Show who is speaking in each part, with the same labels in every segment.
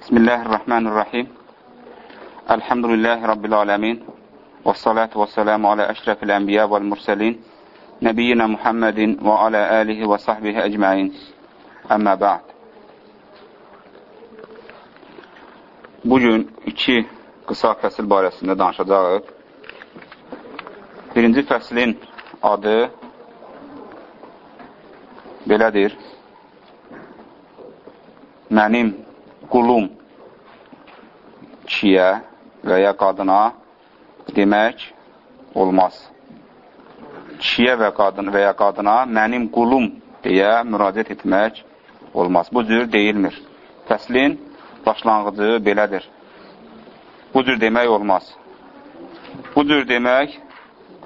Speaker 1: Bismillahirrahmanirrahim. Elhamdülillahi Rabbil alemin. Və salatu və selamu alə əşrəfil ənbiya vəl mürsəlin. Nəbiyyina Muhammedin və alə əlihi və sahbihi əcməin. Əmmə bə'd. Bugün iki qısa fəsil barəsində danışacağıq. Birinci fəslin adı belədir. Mənim qulum kişiyə və ya qadına demək olmaz. Kişiyə və, qadın, və ya qadına mənim qulum deyə müraciət etmək olmaz. Bu cür deyilmir. Fəslin başlanğıcı belədir. Bu cür demək olmaz. Bu cür demək,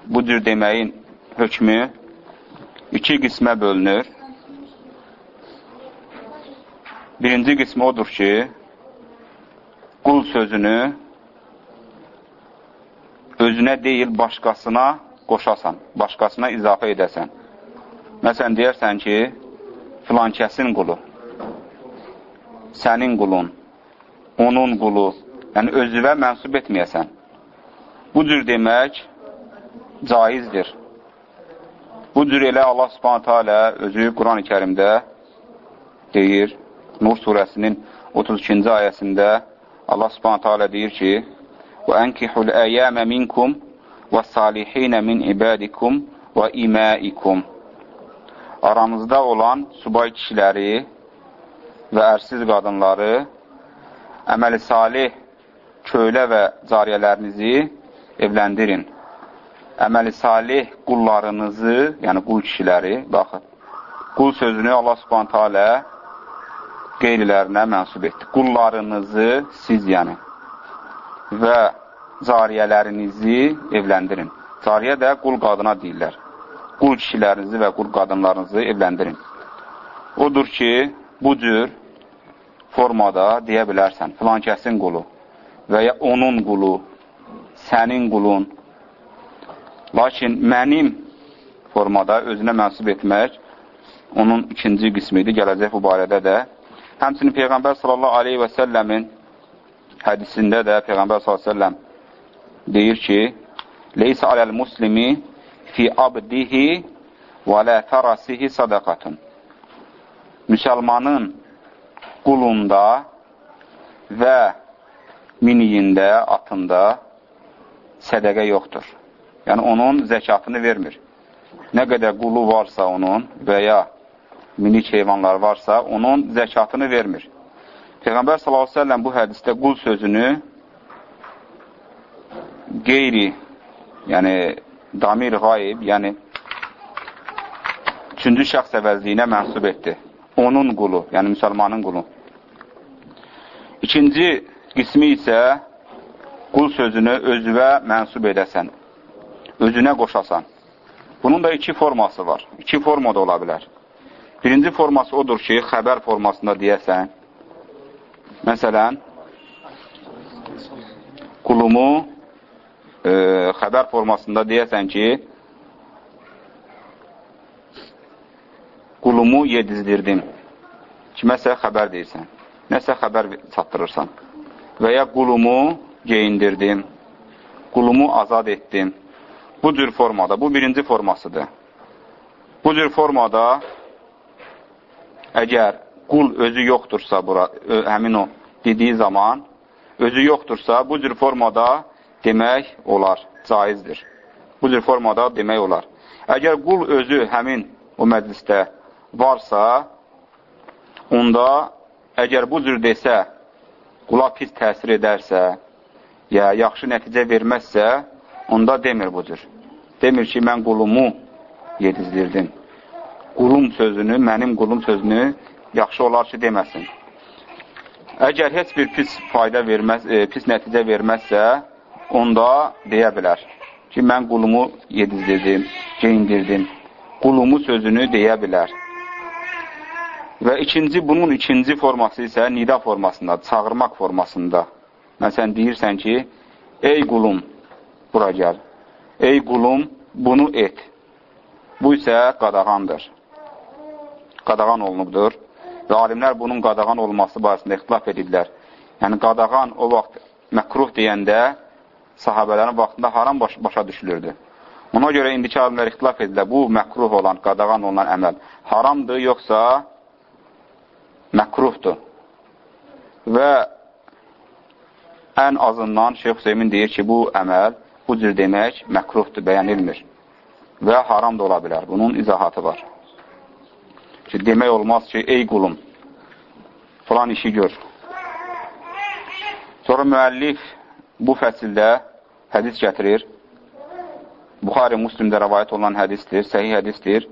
Speaker 1: bu cür deməyin hökmü iki qismə bölünür. Birinci qismi odur ki, qul sözünü özünə deyil, başqasına qoşasan, başqasına izafə edəsən. Məsələn, deyərsən ki, filan kəsin qulu, sənin qulun, onun qulu, yəni özüvə mənsub etməyəsən. Bu cür demək caizdir. Bu cür elə Allah subhanətə alə özü Quran-ı kərimdə deyir, Nur surəsinin 32-ci ayəsində Allah subhanahu teala deyir ki: "Və ənkihul əyyamə minkum və salihinə min ibadikum və imaikum." Aranızda olan subay kişiləri və ərsiz qadınları, əməli salih kölə və cariyələrinizi evləndirin. Əməli salih qullarınızı, yəni qul kişiləri, baxın, qul sözünü Allah subhanətə alə qeyrilərinə mənsub etdi. Qullarınızı siz yəni və cariyələrinizi evləndirin. Cariyə də qul qadına deyirlər. Qul kişilərinizi və qul qadınlarınızı evləndirin. Odur ki, bu cür formada deyə bilərsən, filan kəsin qulu və ya onun qulu, sənin qulun. Lakin mənim formada özünə mənsub etmək onun ikinci qismidir, gələcək bu barədə də Həmçinin Peyğəmbər sallallahu aleyhi və səlləmin hədisində də Peyğəmbər sallallahu aleyhi və səlləm deyir ki, Leysə aləl muslimi fi abdihi və lə fərasihi sadaqatun. Müsəlmanın qulunda və miniyində, atında sədəqə yoxdur. Yəni, onun zəkatını vermir. Nə qədər qulu varsa onun və ya minik heyvanlar varsa, onun zəkatını vermir. Peyğəmbər s.ə.v bu hədisdə qul sözünü qeyri, yəni damir qayib, yəni üçüncü şəxs əvəzliyinə mənsub etdi. Onun qulu, yəni müsəlmanın qulu. İkinci qismi isə qul sözünü özüvə mənsub edəsən, özünə qoşasan. Bunun da iki forması var. İki formada ola bilər. Birinci forması odur ki, xəbər formasında deyəsən, məsələn, qulumu e, xəbər formasında deyəsən ki, qulumu yedizdirdim. Kiməsə xəbər deyirsən, nəsə xəbər çatdırırsan. Və ya qulumu geyindirdim, qulumu azad etdim. Bu cür formada, bu birinci formasıdır. Bu cür formada Əgər qul özü yoxdursa, bura, ö, həmin o dediyi zaman, özü yoxdursa, bu cür formada demək olar, caizdir. Bu cür formada demək olar. Əgər qul özü həmin o məclisdə varsa, onda əgər bu cür desə, qula pis təsir edərsə, ya yaxşı nəticə verməzsə, onda demir bu cür. Demir ki, mən qulumu yedizdirdim qulum sözünü, mənim qulum sözünü yaxşı olar ki, deməsin. Əgər heç bir pis fayda verməz, e, pis nəticə verməzsə, onda deyə bilər ki, mən qulumu yedizdirdim, geyindirdim. Qulumu sözünü deyə bilər. Və ikinci, bunun ikinci forması isə nida formasında, çağırmaq formasında. Məsələn, deyirsən ki, ey qulum, bura gəl. Ey qulum, bunu et. Bu isə qadağandır qadağan olunubdur və alimlər bunun qadağan olması barəsində ixtilaf ediblər. Yəni, qadağan o vaxt məkruh deyəndə sahabələrin vaxtında haram baş başa düşülürdü. Ona görə indiki alimlər ixtilaf edirlər, bu məkruh olan, qadağan olan əməl haramdır, yoxsa məkruhdur. Və ən azından Şeyx Hüseymin deyir ki, bu əməl, bu cür demək məkruhdur, bəyənilmir və haram da ola bilər. Bunun izahatı var. Ki, demək olmaz ki, ey qulum, falan işi gör. Sonra müəllif bu fəsildə hədis gətirir. Buxari Müslimdə rəvayət olunan hədisdir, səhih hədisdir.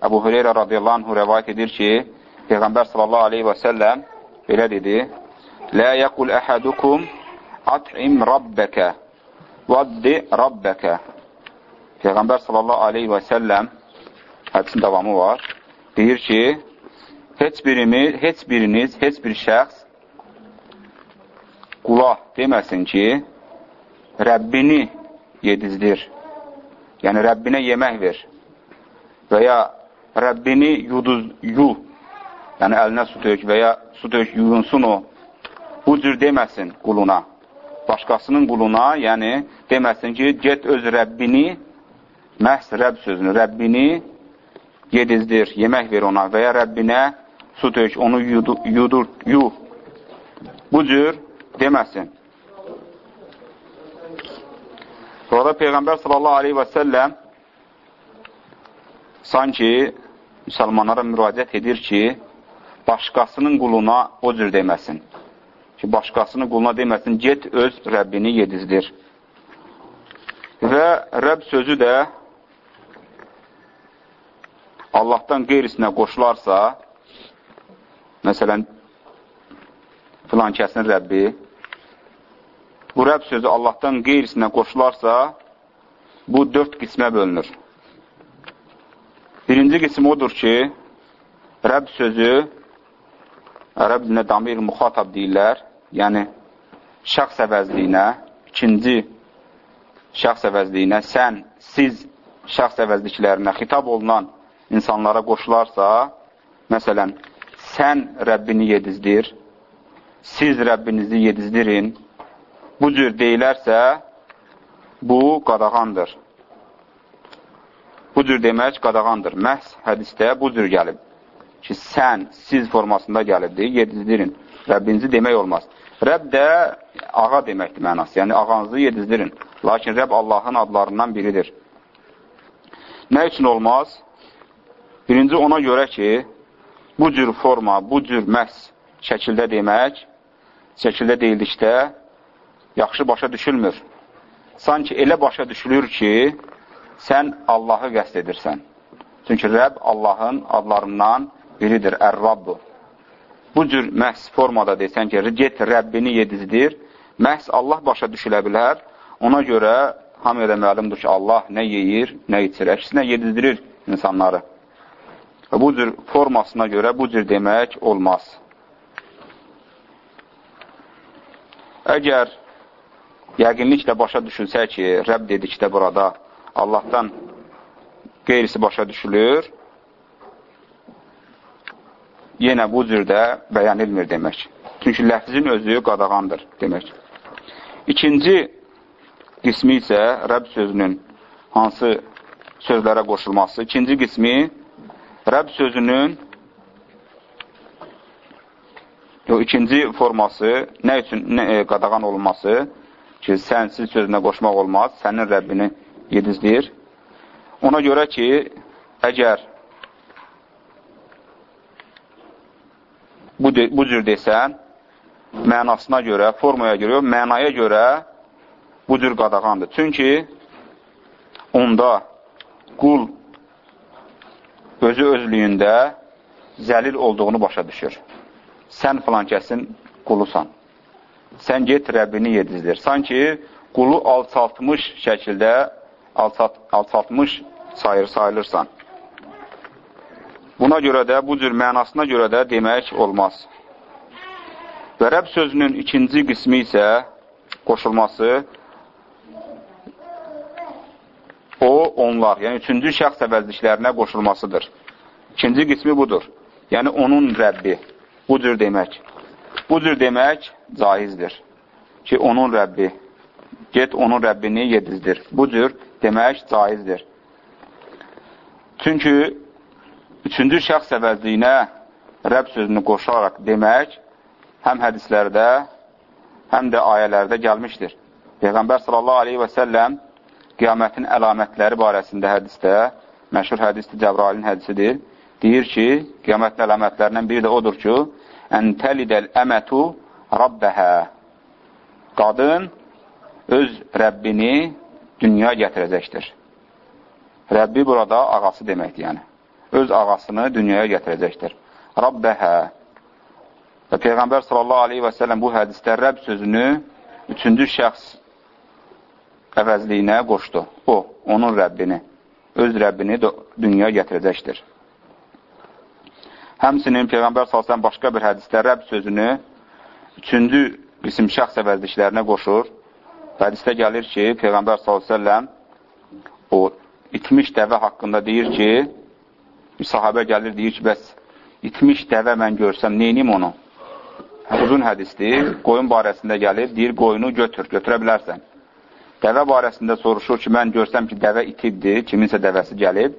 Speaker 1: Əbu Hüreyrə radiyallahu anhu rəvayət edir ki, Peyğəmbər sallallahu aleyhi və səlləm belə dedi, Lə yəqul əhədukum at'im rabbəkə vaddi rabbəkə Peyğəmbər sallallahu aleyhi və səlləm hədisin davamı var. Deyir ki, heç birimiz, heç biriniz, heç bir şəxs qula deməsin ki, Rəbbini yedizdir. Yəni, Rəbbinə yemək ver. Və ya Rəbbini yuduz, yu, yəni əlinə su tök və ya su tök yuyunsun o. Bu cür deməsin quluna. Başqasının quluna, yəni deməsin ki, get öz Rəbbini, məhz Rəbb sözünü, Rəbbini yedizdir, yemək ver ona və ya Rəbbinə su tök, onu yudur, yudur, yu. Bu cür deməsin. Sonra Peyğəmbər sallallahu aleyhi və səlləm sanki müsəlmanlara müraciət edir ki, başqasının quluna o cür deməsin. Ki, başqasının quluna deməsin, get öz Rəbbini yedizdir. Və Rəbb sözü də Allahdan qeyrisinə qoşularsa, məsələn, filan kəsin Rəbbi, bu Rəbb sözü Allahdan qeyrisinə qoşularsa, bu dörd qismə bölünür. Birinci qism odur ki, Rəbb sözü, ərəb dilinə damir muxatab deyirlər, yəni şəxs əvəzliyinə, ikinci şəxs əvəzliyinə, sən, siz şəxs əvəzliklərinə xitab olunan insanlara qoşularsa, məsələn, sən Rəbbini yedizdir, siz Rəbbinizi yedizdirin, bu cür deyilərsə, bu qadağandır. Bu cür demək qadağandır. Məhz hədisdə bu cür gəlib ki, sən, siz formasında gəlibdir, yedizdirin. Rəbbinizi demək olmaz. Rəbb də ağa deməkdir mənası, yəni ağanızı yedizdirin. Lakin Rəbb Allahın adlarından biridir. Nə üçün olmaz? Birinci ona görə ki, bu cür forma, bu cür məhz şəkildə demək, şəkildə deyildikdə yaxşı başa düşülmür. Sanki elə başa düşülür ki, sən Allahı qəst edirsən. Çünki Rəbb Allahın adlarından biridir, Ər-Rabbu. Bu cür məhz formada desən ki, get Rəbbini yedizdir, məhz Allah başa düşülə bilər. Ona görə hamıya da məlumdur ki, Allah nə yeyir, nə içir, əksinə yedizdirir insanları. Və bu cür formasına görə bu cür demək olmaz. Əgər yəqinliklə başa düşülsə ki, Rəbb dedikdə burada Allahdan qeyrisi başa düşülür, yenə bu cürdə bəyənilmir demək. Çünki ləfzin özü qadağandır demək. İkinci qismi isə Rəbb sözünün hansı sözlərə qoşulması. İkinci qismi Rəbb sözünün yox, ikinci forması nə üçün nə, e, qadağan olunması ki, sənsiz sözünə qoşmaq olmaz, sənin Rəbbini yedizdir. Ona görə ki, əgər bu, de, bu cür desən, mənasına görə, formaya görə, mənaya görə bu cür qadağandır. Çünki onda qul özü özlüyündə zəlil olduğunu başa düşür. Sən filan kəsin qulusan. Sən get Rəbbini yedizdir. Sanki qulu alçaltmış şəkildə alçalt, alçaltmış sayır, sayılırsan. Buna görə də, bu cür mənasına görə də demək olmaz. Və Rəbb sözünün ikinci qismi isə qoşulması o, onlar, yəni üçüncü şəxs əvəzliklərinə qoşulmasıdır. İkinci qismi budur. Yəni, onun Rəbbi, bu cür demək. Bu cür demək caizdir ki, onun Rəbbi, get onun Rəbbini yedizdir. Bu cür demək caizdir. Çünki üçüncü şəxs əvəzliyinə Rəbb sözünü qoşaraq demək həm hədislərdə, həm də ayələrdə gəlmişdir. Peyğəmbər sallallahu aleyhi və səlləm qiyamətin əlamətləri barəsində hədisdə, məşhur hədisdir, Cəbrailin hədisidir, deyir ki, qiyamətin əlamətlərindən biri də odur ki, ən təlidəl əmətu rabbəhə qadın öz Rəbbini dünya gətirəcəkdir. Rəbbi burada ağası deməkdir, yəni. Öz ağasını dünyaya gətirəcəkdir. Rabbəhə və Peyğəmbər sallallahu aleyhi və səlləm bu hədisdə Rəbb sözünü üçüncü şəxs əvəzliyinə qoşdu. O, onun Rəbbini, öz Rəbbini dünyaya gətirəcəkdir. Həmsinin Peyğəmbər salsan başqa bir hədisdə Rəbb sözünü üçüncü qism şəxs əvəzliklərinə qoşur. Hədisdə gəlir ki, Peyğəmbər s.ə.v o itmiş dəvə haqqında deyir ki, sahabə gəlir, deyir ki, bəs itmiş dəvə mən görsəm, neynim onu? Uzun hədisdir, qoyun barəsində gəlir, deyir, qoyunu götür, götürə bilərsən. Dəvə barəsində soruşur ki, mən görsəm ki, dəvə itibdir, kiminsə dəvəsi gəlib,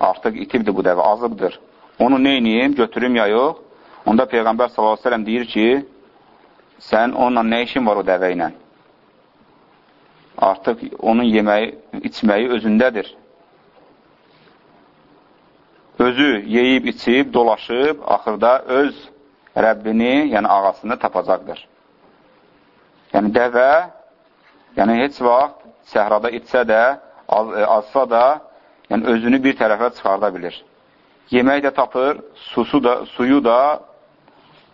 Speaker 1: artıq itibdir bu dəvə, azıbdır onu neyniyim, götürüm ya yox? Onda Peyğəmbər s.ə.v deyir ki, sən onunla nə işin var o dəvə ilə? Artıq onun yeməyi, içməyi özündədir. Özü yeyib, içib, dolaşıb, axırda öz Rəbbini, yəni ağasını tapacaqdır. Yəni dəvə, yəni heç vaxt səhrada içsə də, az, azsa da, yəni özünü bir tərəfə çıxarda bilir yemək də tapır, susu da, suyu da,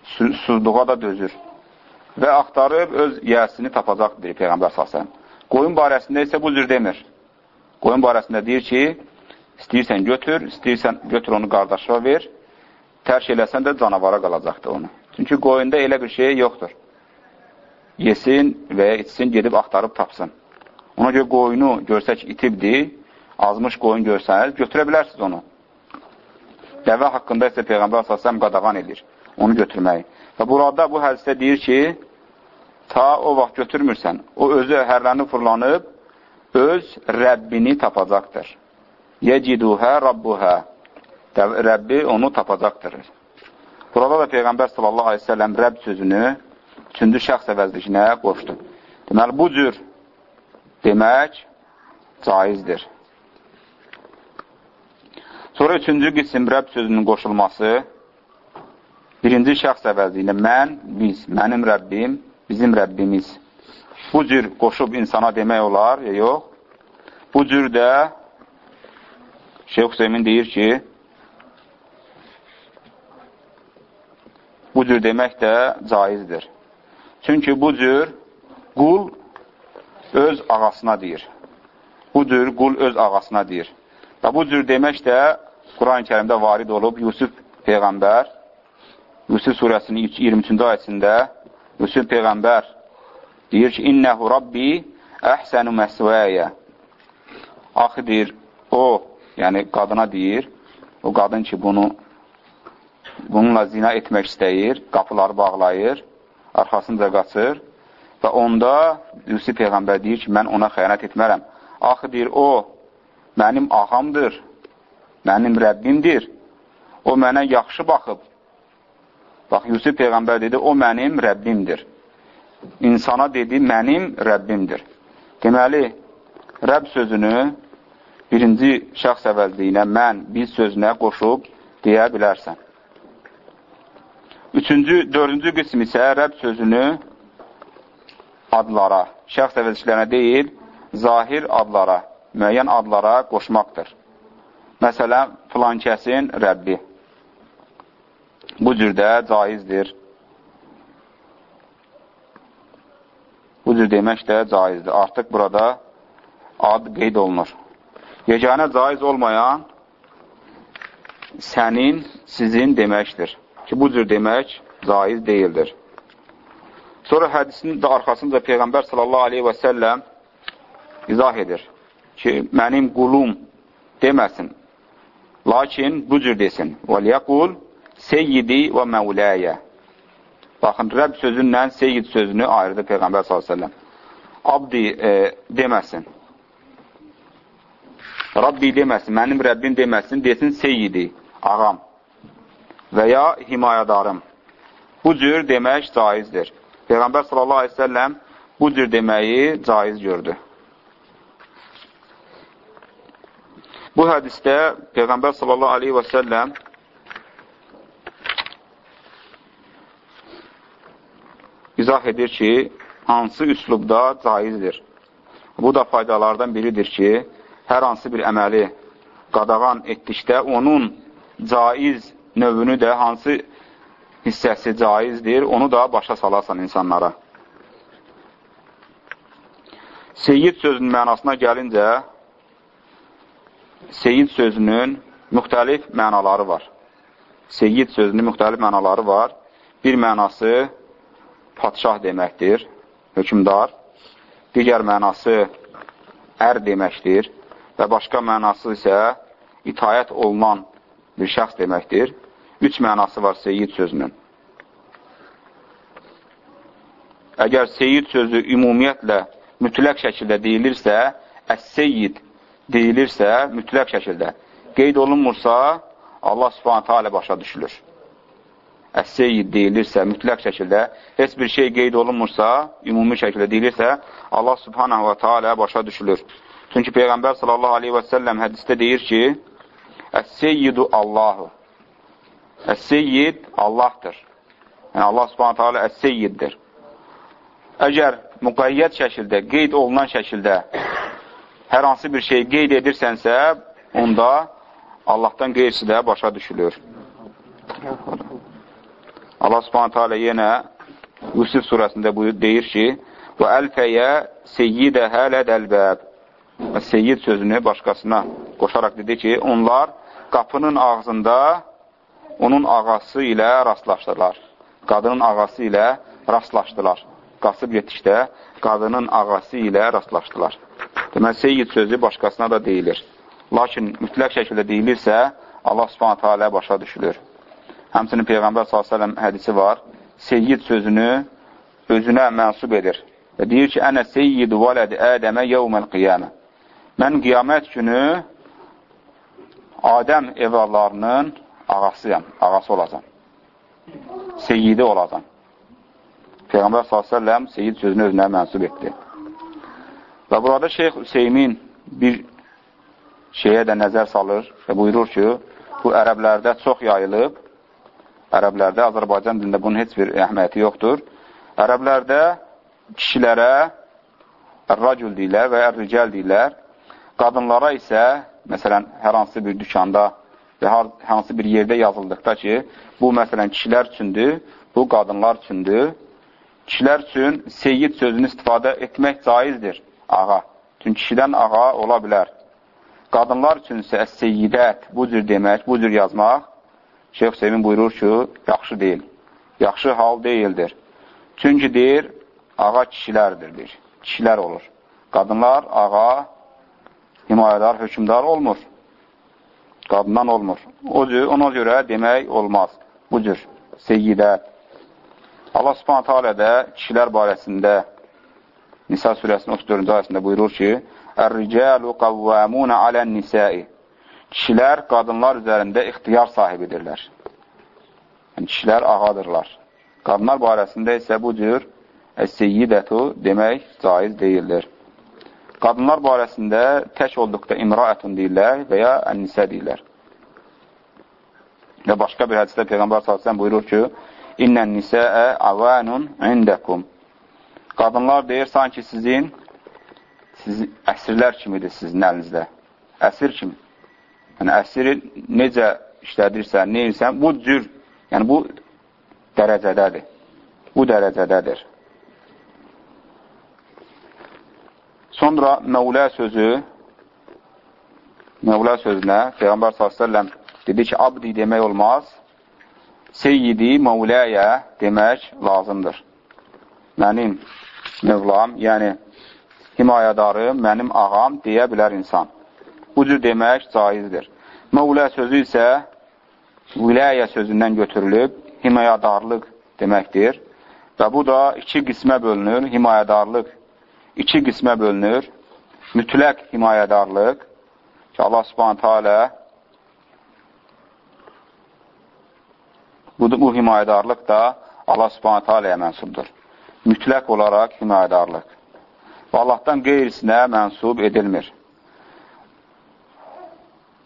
Speaker 1: su, susluğa da dözür. Və axtarıb öz yəsini tapacaq, deyir Peyğəmbər səsən. Qoyun barəsində isə bu cür demir. Qoyun barəsində deyir ki, istəyirsən götür, istəyirsən götür onu qardaşa ver, tərk eləsən də canavara qalacaqdır onu. Çünki qoyunda elə bir şey yoxdur. Yesin və ya içsin, gedib axtarıb tapsın. Ona görə qoyunu görsək itibdir, azmış qoyun görsəniz, götürə bilərsiniz onu. Dəvə haqqında isə Peyğəmbər s.ə.v qadağan edir onu götürməyi. Və burada bu hədisdə deyir ki, ta o vaxt götürmürsən, o özü hərlənib fırlanıb, öz Rəbbini tapacaqdır. Yeciduhə Rabbuhə. Rəbbi onu tapacaqdır. Burada da Peyğəmbər sallallahu aleyhi ve sellem Rəbb sözünü üçüncü şəxs əvəzlikinə qoşdu. Deməli, bu cür demək caizdir. Sonra üçüncü qism Rəbb sözünün qoşulması, birinci şəxs əvəzliyində mən, biz, mənim Rəbbim, bizim Rəbbimiz. Bu cür qoşub insana demək olar, ya yox. Bu cür də Şeyh Hüseymin deyir ki, bu cür demək də caizdir. Çünki bu cür qul öz ağasına deyir. Bu cür qul öz ağasına deyir. Və bu cür demək də Quran-ı kərimdə varid olub Yusuf Peyğəmbər, Yusuf surəsinin 23-cü ayəsində Yusuf Peyğəmbər deyir ki, İnnəhu Rabbi əhsənu məsvəyə. Axı deyir, o, yəni qadına deyir, o qadın ki, bunu bununla zina etmək istəyir, qapıları bağlayır, arxasınca qaçır və onda Yusuf Peyğəmbər deyir ki, mən ona xəyanət etmərəm. Axı deyir, o, mənim ağamdır, mənim Rəbbimdir. O mənə yaxşı baxıb. Bax, Yusuf Peyğəmbər dedi, o mənim Rəbbimdir. İnsana dedi, mənim Rəbbimdir. Deməli, Rəbb sözünü birinci şəxs əvəzliyinə mən, biz sözünə qoşub deyə bilərsən. Üçüncü, dördüncü qism isə Rəbb sözünü adlara, şəxs əvəzliklərinə deyil, zahir adlara, müəyyən adlara qoşmaqdır. Məsələn, filan kəsin Rəbbi. Bu cürdə caizdir. Bu cür demək də caizdir. Artıq burada ad qeyd olunur. Yeganə caiz olmayan sənin, sizin deməkdir Ki, bu cür demək caiz deyildir. Sonra hədisin də arxasında Peyğəmbər sallallahu aleyhi və səlləm izah edir ki, mənim qulum deməsin, Lakin bu cür desin. وَلْيَقُلْ seyyidi və məvləyə. Baxın, Rəbb sözündən Seyyid sözünü ayırdı Peyğəmbər s.ə.v. Abdi e, deməsin. Rabbi deməsin, mənim Rəbbim deməsin, desin Seyyidi, ağam və ya himayədarım. Bu cür demək caizdir. Peyğəmbər sallallahu aleyhi ve selləm bu cür deməyi caiz gördü. Bu hədisdə Peyğəmbər sallallahu aleyhi və səlləm izah edir ki, hansı üslubda caizdir. Bu da faydalardan biridir ki, hər hansı bir əməli qadağan etdikdə onun caiz növünü də hansı hissəsi caizdir, onu da başa salarsan insanlara. Seyyid sözünün mənasına gəlincə, Seyyid sözünün müxtəlif mənaları var. Seyyid sözünün müxtəlif mənaları var. Bir mənası patşah deməkdir, hökumdar. Digər mənası ər deməkdir və başqa mənası isə itayət olunan bir şəxs deməkdir. Üç mənası var seyyid sözünün. Əgər seyyid sözü ümumiyyətlə mütləq şəkildə deyilirsə, əs-seyyid deyilirsə, mütləq şəkildə qeyd olunmursa, Allah subhanətə alə başa düşülür. Əs-seyyid deyilirsə, mütləq şəkildə heç bir şey qeyd olunmursa, ümumi şəkildə deyilirsə, Allah subhanə və teala başa düşülür. Çünki Peyğəmbər sallallahu aleyhi və səlləm hədisdə deyir ki, Əs-seyyidu Allahu. Əs-seyyid Allahdır. Yəni, Allah subhanətə alə əs-seyyiddir. Əgər müqəyyət şəkildə, qeyd olunan şəkildə hər hansı bir şey qeyd edirsənsə, onda Allahdan qeyrisi də başa düşülür. Allah subhanətə alə yenə Yusuf surəsində buyur, deyir ki, və əlfəyə seyyidə hələ dəlbəb. Seyyid sözünü başqasına qoşaraq dedi ki, onlar qapının ağzında onun ağası ilə rastlaşdılar. Qadının ağası ilə rastlaşdılar. Qasıb yetişdə qadının ağası ilə rastlaşdılar. Deməli, seyyid sözü başqasına da deyilir. Lakin mütləq şəkildə deyilirsə, Allah subhanətə alə başa düşülür. Həmsinin Peyğəmbər s.ə.v hədisi var. Seyyid sözünü özünə mənsub edir. Və deyir ki, ənə seyyidu vələdi ədəmə yevməl qiyamə. Mən qiyamət günü Adəm evladlarının ağasıyam, ağası olacam. Seyyidi olacam. Peyğəmbər s.ə.v seyyid sözünü özünə mənsub etdi. Və burada Şeyx Hüseymin bir şeyə də nəzər salır və buyurur ki, bu ərəblərdə çox yayılıb, ərəblərdə, Azərbaycan dilində bunun heç bir əhməyyəti yoxdur. Ərəblərdə kişilərə racül deyilər və ər-rical deyilər, qadınlara isə, məsələn, hər hansı bir dükanda və hansı bir yerdə yazıldıqda ki, bu məsələn kişilər üçündür, bu qadınlar üçündür. Kişilər üçün seyyid sözünü istifadə etmək caizdir, ağa. Çünki kişidən ağa ola bilər. Qadınlar üçün isə əs-seyyidət, bu cür demək, bu cür yazmaq, Şeyx Hüseymin buyurur ki, yaxşı deyil. Yaxşı hal deyildir. Çünki deyir, ağa kişilərdir, deyir. Kişilər olur. Qadınlar ağa, himayədar, hökumdar olmur qadından olmur. O cür, ona görə demək olmaz. Bu cür seyyidə. Allah subhanətə alə də kişilər barəsində Nisa surəsinin 34-cü ayəsində buyurur ki, Ər-ricalu qavvamunə alən nisai Kişilər qadınlar üzərində ixtiyar sahibidirlər. Yəni, kişilər ağadırlar. Qadınlar barəsində isə bu cür əs-seyyidətu demək caiz deyildir. Qadınlar barəsində tək olduqda imraətun deyirlər və ya ənnisə deyirlər. Və başqa bir hədisdə Peyğəmbər s.ə.v buyurur ki, İnnən nisəə avanun indəkum. Qadınlar deyir, sanki sizin siz, əsirlər kimidir sizin əlinizdə. Əsir kimi. Yəni, əsiri necə işlədirsən, neyirsən, bu cür, yəni bu dərəcədədir. Bu dərəcədədir. Sonra Məvlə sözü, Məvlə sözünə Peyğəmbər s.ə.v dedi ki, abdi demək olmaz, seyyidi Məvləyə demək lazımdır. Mənim Mövlam, yəni himayədarım, mənim ağam deyə bilər insan. Bu cür demək caizdir. Məvlə sözü isə viləyə sözündən götürülüb, himayədarlıq deməkdir. Və bu da iki qismə bölünür, himayədarlıq iki qismə bölünür. Mütləq himayədarlıq ki, Allah subhanətə alə bu, bu himayədarlıq da Allah subhanətə aləyə mənsubdur. Mütləq olaraq himayədarlıq. Və Allahdan qeyrisinə mənsub edilmir.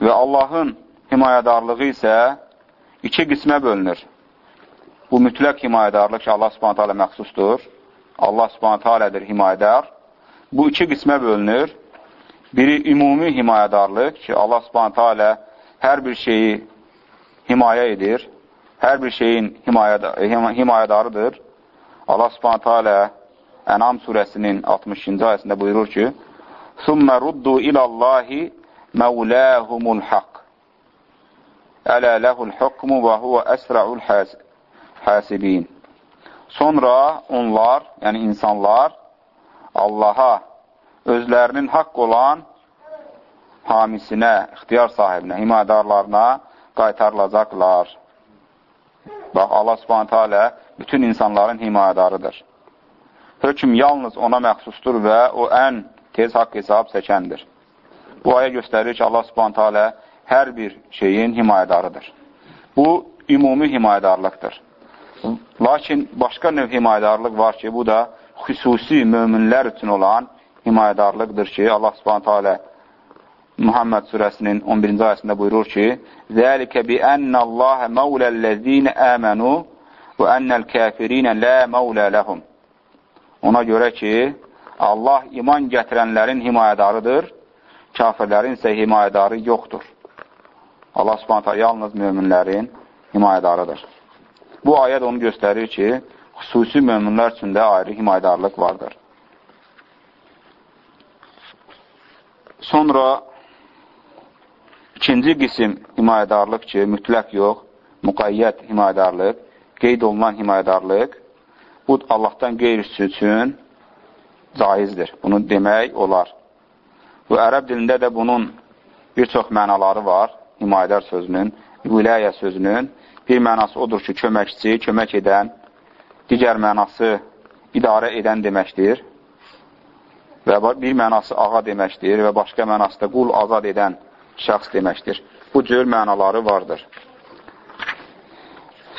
Speaker 1: Və Allahın himayədarlığı isə iki qismə bölünür. Bu mütləq himayədarlıq ki, Allah subhanətə alə məxsusdur. Allah subhanətə alədir himayədar. Bu iki qismə bölünür. Biri ümumi himayədarlıq ki, Allah subhanətə alə hər bir şeyi himayə edir. Hər bir şeyin himayədarıdır. Allah subhanətə alə Ənam surəsinin 60-cı ayəsində buyurur ki, ثُمَّ رُدُّوا إِلَى اللّٰهِ مَوْلَاهُمُ الْحَقِّ Ələ ləhul hukmu və huvə əsra'ul həsibin. Sonra onlar, yəni insanlar, Allaha özlərinin haqq olan hamisinə, ixtiyar sahibinə, himayədarlarına qaytarılacaqlar. Bax, Allah subhanətə alə bütün insanların himayədarıdır. Hökm yalnız ona məxsusdur və o ən tez haqq hesab çəkəndir. Bu aya göstərir ki, Allah subhanətə alə hər bir şeyin himayədarıdır. Bu, ümumi himayədarlıqdır. Lakin başqa növ himayədarlıq var ki, bu da xüsusi möminlər üçün olan himayədarlıqdır ki, Allah subhanətə alə Muhammed surəsinin 11-ci ayəsində buyurur ki, Zəlikə bi ənəlləhə məvləl-ləzinə əmənu və ənəl kəfirinə lə məvlə ləhum. Ona görə ki, Allah iman gətirənlərin himayədarıdır, kafirlərin isə himayədarı yoxdur. Allah subhanətə yalnız möminlərin himayədarıdır. Bu ayət onu göstərir ki, xüsusi möminlər üçün də ayrı himayədarlıq vardır. Sonra ikinci qisim himayədarlıq ki, mütləq yox, müqayyət himayədarlıq, qeyd olunan himayədarlıq, bu Allahdan qeyrisi üçün caizdir. Bunu demək olar. Bu, ərəb dilində də bunun bir çox mənaları var, himayədar sözünün, viləyə sözünün. Bir mənası odur ki, köməkçi, kömək edən, digər mənası idarə edən deməkdir və bir mənası ağa deməkdir və başqa mənası da qul azad edən şəxs deməkdir. Bu cür mənaları vardır.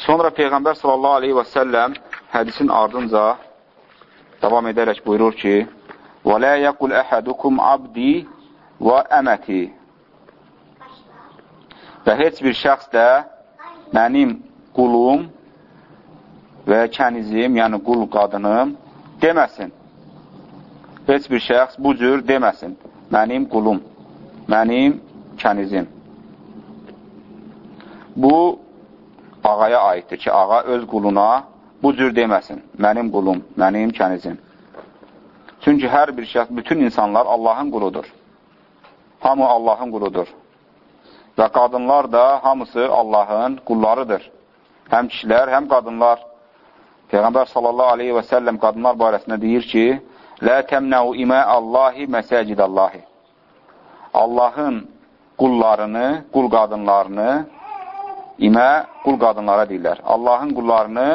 Speaker 1: Sonra Peyğəmbər sallallahu aleyhi və səlləm hədisin ardınca davam edərək buyurur ki, وَلَا يَقُلْ أَحَدُكُمْ عَبْدِي وَأَمَتِي Və heç bir şəxs də mənim qulum və kənizim, yəni qul qadınım deməsin. Heç bir şəxs bu cür deməsin. Mənim qulum, mənim kənizim. Bu, ağaya aiddir ki, ağa öz quluna bu cür deməsin. Mənim qulum, mənim kənizim. Çünki hər bir şəxs, bütün insanlar Allahın quludur. Hamı Allahın quludur. Və qadınlar da hamısı Allahın qullarıdır. Həm kişilər, həm qadınlar. Peyğəmbər sallallahu aleyhi və səlləm qadınlar barəsində deyir ki, Lə təmnəu imə Allahi məsəcidallahi. Allahın qullarını, qul qadınlarını, imə qul qadınlara deyirlər. Allahın qullarını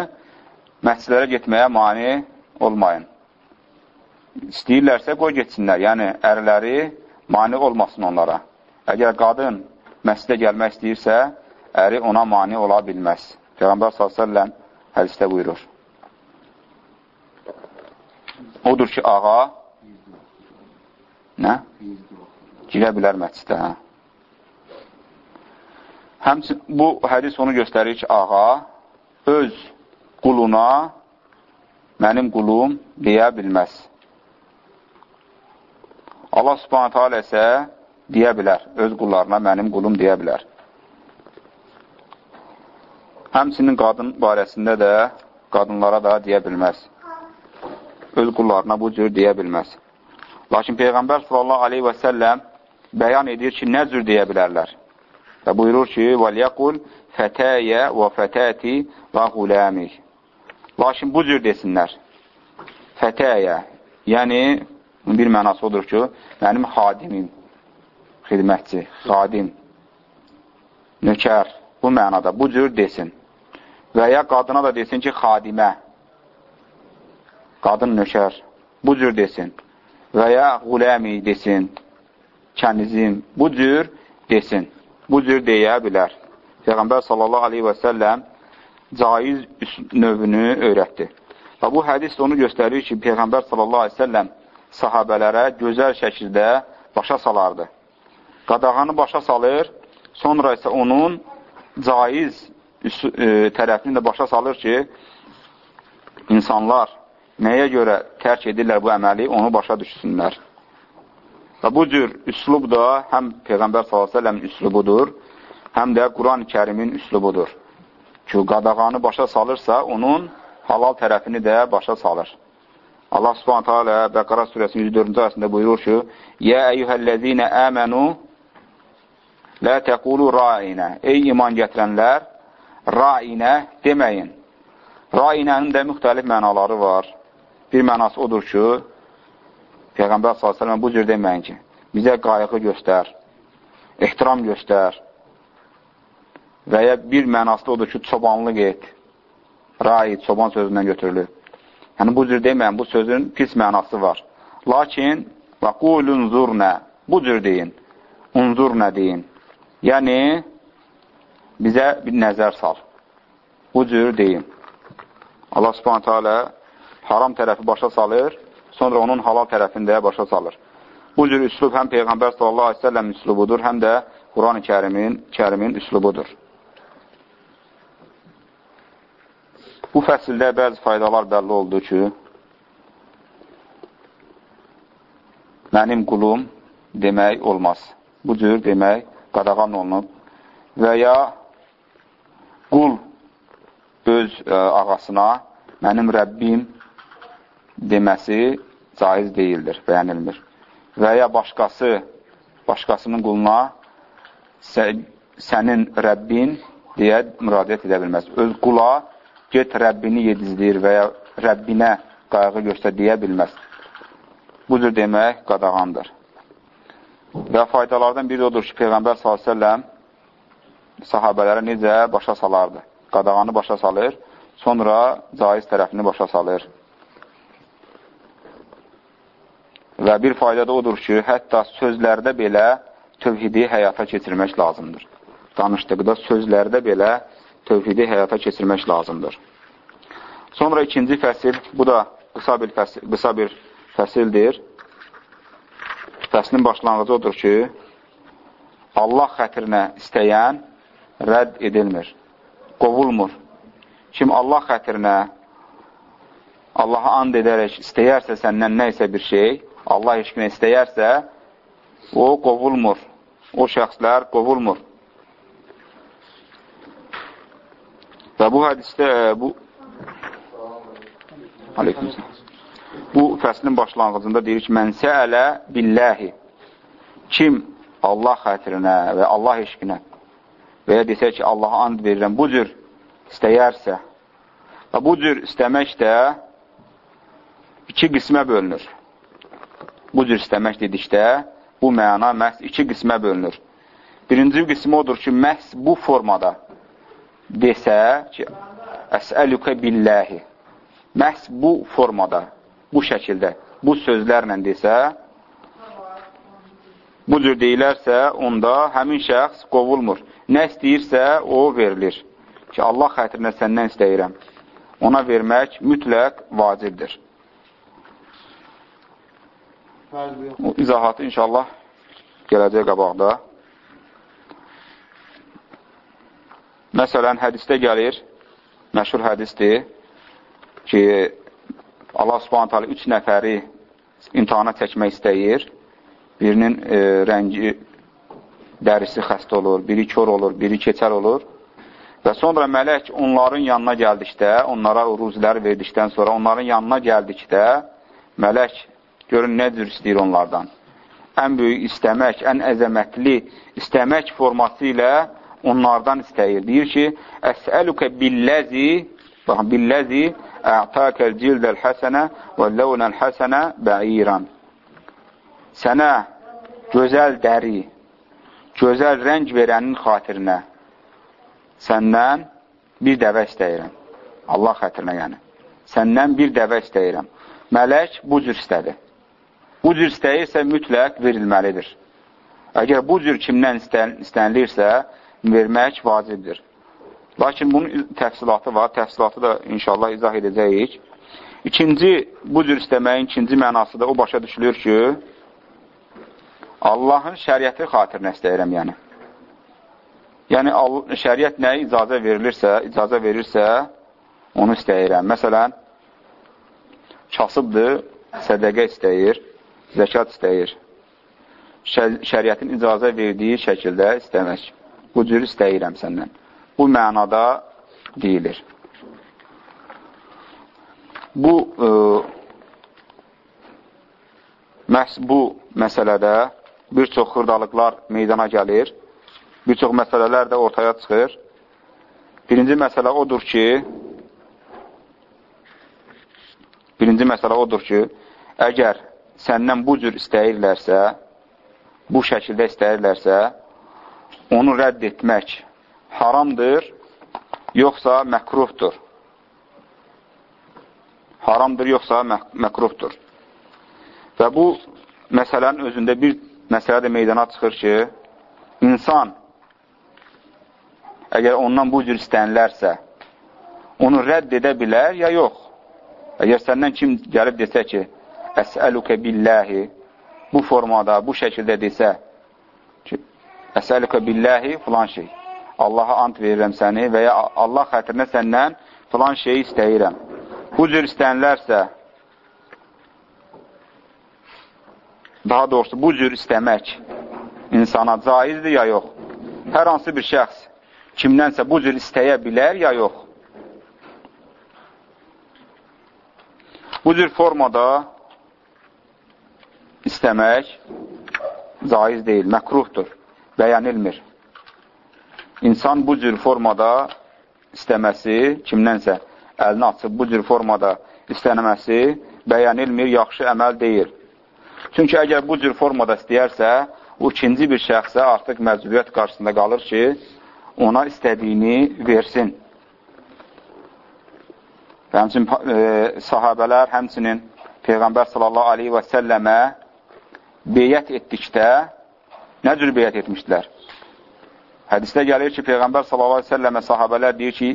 Speaker 1: məscidlərə getməyə mani olmayın. İstəyirlərsə qoy getsinlər, yəni ərləri mani olmasın onlara. Əgər qadın məscidə gəlmək istəyirsə, əri ona mani ola bilməz. Peyğəmbər s.ə.v hədisdə buyurur. Odur ki, ağa nə? Girə bilər məscidə. Hə? Həmçin, bu hədis onu göstərir ki, ağa öz quluna mənim qulum deyə bilməz. Allah subhanətə alə isə deyə bilər. Öz qullarına mənim qulum deyə bilər. Həmçinin qadın barəsində də qadınlara da deyə bilməz. Öz qullarına bu cür deyə bilməz. Lakin Peyğəmbər sallallahu aleyhi və səlləm bəyan edir ki, nə cür deyə bilərlər. Və buyurur ki, وَلْيَقُلْ fətəyə və fətəti və quləmik. Lakin bu cür desinlər. Fətəyə, yəni bir mənası odur ki, mənim xadimim, xidmətçi, xadim, nökər, bu mənada, bu cür desin. Və ya qadına da desin ki, xadimə, qadın nökər, bu cür desin. Və ya quləmi desin, kənizim, bu cür desin. Bu cür deyə bilər. Peyğəmbər sallallahu aleyhi və səlləm caiz növünü öyrətdi. Və bu hədis onu göstərir ki, Peyğəmbər sallallahu aleyhi və səlləm sahabələrə gözəl şəkildə başa salardı. Qadağanı başa salır, sonra isə onun caiz e, tərəfini də başa salır ki, insanlar nəyə görə tərk edirlər bu əməli, onu başa düşsünlər. Və bu cür üslub da həm Peyğəmbər s.ə.v-in üslubudur, həm də Quran-ı kərimin üslubudur. Ki, qadağanı başa salırsa, onun halal tərəfini də başa salır. Allah subhanətə alə Bəqara surəsinin 104-cü ayəsində buyurur ki, Yə əyyuhəl-ləzinə əmənu lə təqulu ra'inə Ey iman gətirənlər, ra'inə deməyin. Ra'inənin də müxtəlif mənaları var. Bir mənası odur ki, Peyğəmbər s.ə.v bu cür deməyin ki, bizə qayğı göstər, ehtiram göstər və ya bir mənası odur ki, çobanlıq et. Rai, çoban sözündən götürülür. Yəni, bu cür deməyən, bu sözün pis mənası var. Lakin, və qulun zurnə, bu cür deyin, unzurnə deyin. Yəni, bizə bir nəzər sal. Bu cür deyin. Allah subhanətə alə haram tərəfi başa salır, sonra onun halal tərəfində başa salır. Bu cür üslub həm Peyğəmbər sellem üslubudur, həm də Quran-ı kərimin, kərimin üslubudur. Bu fəsildə bəzi faydalar bəlli oldu ki, mənim qulum demək olmaz. Bu cür demək qadağan olunub və ya qul öz ə, e, ağasına mənim Rəbbim deməsi caiz deyildir, bəyənilmir. Və ya başqası, başqasının quluna sə, sənin Rəbbin deyə müraciət edə bilməz. Öz qula get Rəbbini yedizləyir və ya Rəbbinə qayğı göstər deyə bilməz. Bu cür demək qadağandır. Və faydalardan biri odur ki, Peyğəmbər s.ə.v sahabələrə necə başa salardı. Qadağanı başa salır, sonra caiz tərəfini başa salır. Və bir fayda da odur ki, hətta sözlərdə belə tövhidi həyata keçirmək lazımdır. Danışdıqda sözlərdə belə tövhidi həyata keçirmək lazımdır. Sonra ikinci fəsil, bu da qısa bir, fəsil, qısa bir fəsildir. Fəslin başlanğıcı odur ki, Allah xətrinə istəyən rədd edilmir, qovulmur. Kim Allah xətrinə Allaha and edərək istəyərsə səndən nə isə bir şey, Allah eşqinə istəyərsə, o qovulmur. O şəxslər qovulmur. Və bu hədisdə bu Aleykümselam. Bu fəslin başlanğıcında deyir ki, mən səələ billəhi kim Allah xətrinə və Allah eşqinə və ya desək ki, Allaha and verirəm, bu cür istəyərsə və bu cür istəmək də iki qismə bölünür. Bu cür istəmək dedikdə bu məna məhz iki qismə bölünür. Birinci qismi odur ki, məhz bu formada desə ki, əsəlükə billəhi, məhz bu formada, bu şəkildə, bu sözlərlə desə, bu cür deyilərsə, onda həmin şəxs qovulmur. Nə istəyirsə, o verilir. Ki, Allah xətrinə səndən istəyirəm. Ona vermək mütləq vacibdir. O izahatı inşallah gələcək qabaqda. Məsələn, hədisdə gəlir, məşhur hədisdir ki, Allah subhanət hələ üç nəfəri imtihana çəkmək istəyir. Birinin e, rəngi, dərisi xəstə olur, biri kör olur, biri keçər olur. Və sonra mələk onların yanına gəldikdə, onlara ruzilər verdikdən sonra onların yanına gəldikdə, mələk görün nə cür istəyir onlardan. Ən böyük istəmək, ən əzəmətli istəmək forması ilə onlardan istəyir. Deyir ki, Əsəlükə billəzi, baxın, billəzi ətəkəl cildəl həsənə və ləvnəl həsənə bəiran. Sənə gözəl dəri, gözəl rəng verənin xatirinə səndən bir dəvə istəyirəm. Allah xatirinə yəni. Səndən bir dəvə istəyirəm. mələk bu cür istədi. Bu cür istəyirsə mütləq verilməlidir. Əgər bu cür kimdən istənilirsə, vermək vacibdir. Lakin bunun təfsilatı var, təfsilatı da inşallah izah edəcəyik. İkinci, bu cür istəməyin ikinci mənası da o başa düşülür ki, Allahın şəriəti xatirinə istəyirəm, yəni. Yəni, şəriət nəyə icazə verilirsə, icazə verirsə, onu istəyirəm. Məsələn, kasıbdır, sədəqə istəyir, zəkat istəyir. Şəriətin icazə verdiyi şəkildə istəmək. Bu cür istəyirəm səndən. Bu mənada deyilir. Bu, e, məhz bu məsələdə bir çox xırdalıqlar meydana gəlir. Bir çox məsələlər də ortaya çıxır. Birinci məsələ odur ki, birinci məsələ odur ki, əgər səndən bu cür istəyirlərsə, bu şəkildə istəyirlərsə, onu rədd etmək haramdır, yoxsa məkruhdur. Haramdır, yoxsa məkruhdur. Və bu məsələnin özündə bir məsələ də meydana çıxır ki, insan əgər ondan bu cür istənilərsə, onu rədd edə bilər, ya yox. Əgər səndən kim gəlib desə ki, əsəlükə billəhi, bu formada, bu şəkildə desə ki, əsəlükə billəhi filan şey, Allaha ant verirəm səni və ya Allah xətrinə səndən filan şeyi istəyirəm. Bu cür istənilərsə, daha doğrusu bu cür istəmək insana caizdir ya yox? Hər hansı bir şəxs kimdənsə bu cür istəyə bilər ya yox? Bu cür formada istəmək caiz deyil, məkruhdur, bəyənilmir. İnsan bu cür formada istəməsi, kimdənsə əlini açıb bu cür formada istənəməsi bəyənilmir, yaxşı əməl deyil. Çünki əgər bu cür formada istəyərsə, o ikinci bir şəxsə artıq məcburiyyət qarşısında qalır ki, ona istədiyini versin. Və həmçin e, sahabələr həmçinin Peyğəmbər sallallahu aleyhi və səlləmə beyət etdikdə nə cür beyət etmişdilər? Hədisdə gəlir ki, Peyğəmbər sallallahu aleyhi və səlləmə sahabələr deyir ki,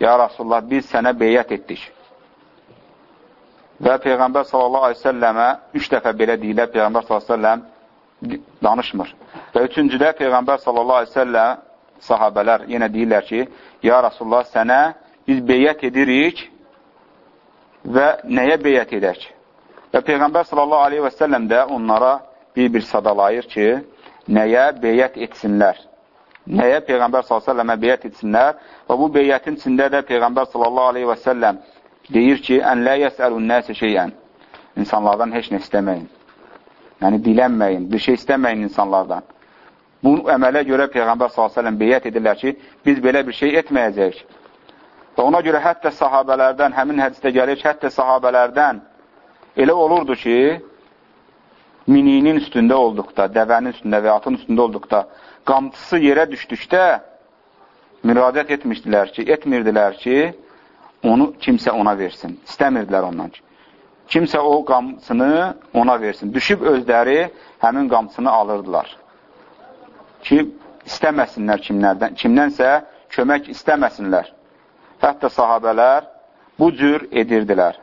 Speaker 1: Ya Rasulullah, biz sənə beyət etdik. Və Peyğəmbər sallallahu aleyhi və səlləmə üç dəfə belə deyilə, Peyğəmbər sallallahu aleyhi və səlləm danışmır. Və üçüncüdə Peyğəmbər sallallahu aleyhi və səlləm sahabələr yenə deyirlər ki, Ya Rasulullah, sənə biz beyət edirik və nəyə beyət edək? Və Peyğəmbər səlləm də onlara bir-bir sadalayır ki, nəyə beyət etsinlər. Nəyə Peyğəmbər s.ə.və beyət etsinlər və bu beyətin içində də Peyğəmbər s.ə.v deyir ki, ən lə yəsəlun nəsə şeyən. İnsanlardan heç nə istəməyin. Yəni, dilənməyin, bir şey istəməyin insanlardan. Bu əmələ görə Peyğəmbər s.ə.v beyət edirlər ki, biz belə bir şey etməyəcəyik. Və ona görə hətta sahabələrdən, həmin hədisdə gəlir ki, hətta sahabələrdən elə olurdu ki, mininin üstündə olduqda, dəvənin üstündə və atın üstündə olduqda, qamçısı yerə düşdükdə müraciət etmişdilər ki, etmirdilər ki, onu kimsə ona versin. İstəmirdilər ondan ki. Kimsə o qamçını ona versin. Düşüb özləri həmin qamçını alırdılar. Ki, istəməsinlər kimlərdən, kimdənsə kömək istəməsinlər. Hətta sahabələr bu cür edirdilər.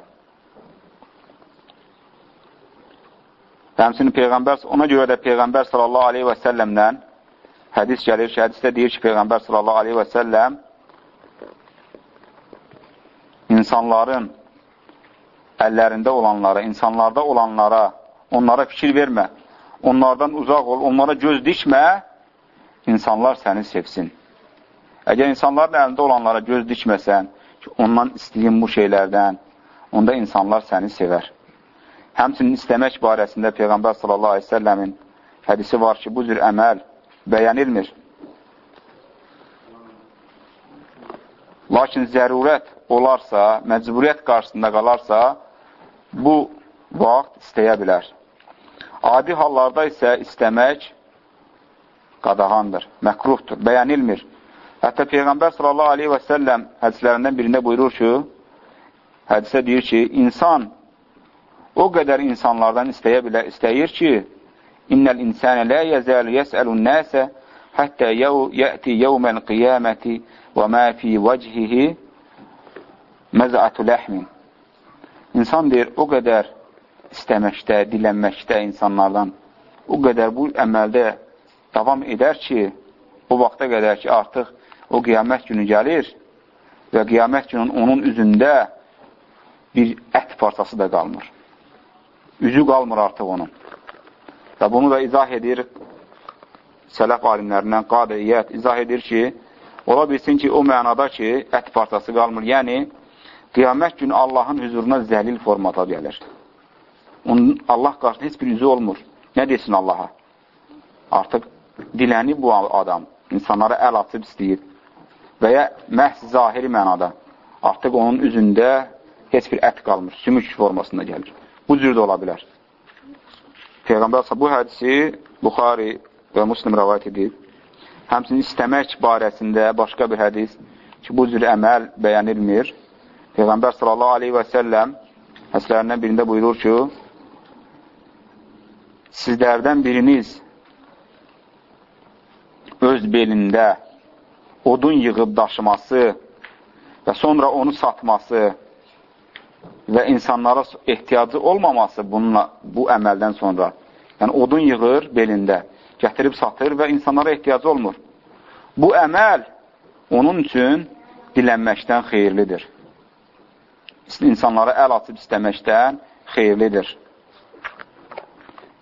Speaker 1: Həmsinin Peyğəmbər, ona görə də Peyğəmbər sallallahu aleyhi və səlləmdən hədis gəlir ki, hədisdə deyir ki, Peyğəmbər sallallahu aleyhi və səlləm insanların əllərində olanlara, insanlarda olanlara, onlara fikir vermə, onlardan uzaq ol, onlara göz dikmə, insanlar səni sevsin. Əgər insanların əlində olanlara göz dikməsən, ki, ondan istəyin bu şeylərdən, onda insanlar səni sevər. Həmçinin istəmək barəsində Peyğəmbər sallallahu aleyhi ve səlləmin hədisi var ki, bu cür əməl bəyənilmir. Lakin zərurət olarsa, məcburiyyət qarşısında qalarsa, bu vaxt istəyə bilər. Adi hallarda isə istəmək qadağandır, məkruhdur, bəyənilmir. Hətta Peyğəmbər sallallahu aleyhi və səlləm hədislərindən birində buyurur ki, hədisə deyir ki, insan o qədər insanlardan istəyə bilə, istəyir ki, innəl insənə lə yəzəl yəsəlun nəsə həttə yəti yevməl qiyaməti və mə fi vəchihi məzətü ləhmin. İnsan deyir, o qədər istəməkdə, dilənməkdə insanlardan, o qədər bu əməldə davam edər ki, o vaxta qədər ki, artıq o qiyamət günü gəlir və qiyamət günün onun üzündə bir ət parçası da qalmır. Üzü qalmır artıq onun. Və bunu da izah edir sələf alimlərindən qadiyyət izah edir ki, ola bilsin ki, o mənada ki, ət parçası qalmır. Yəni, qiyamət günü Allahın hüzuruna zəlil formata gəlir. Onun, Allah qarşısında heç bir üzü olmur. Nə desin Allaha? Artıq diləni bu adam insanlara əl açıb istəyir və ya məhz zahiri mənada artıq onun üzündə heç bir ət qalmır, sümük formasında gəlir. Bu cür də ola bilər. Peyğəmbər bu hədisi Buxari və Muslim rəvayət edib. Həmçinin istəmək barəsində başqa bir hədis ki, bu cür əməl bəyənilmir. Peyğəmbər sallallahu aleyhi və səlləm həslərindən birində buyurur ki, sizlərdən biriniz öz belində odun yığıb daşıması və sonra onu satması və insanlara ehtiyacı olmaması bununla, bu əməldən sonra. Yəni, odun yığır belində, gətirib satır və insanlara ehtiyacı olmur. Bu əməl onun üçün dilənməkdən xeyirlidir. İnsanlara əl açıb istəməkdən xeyirlidir.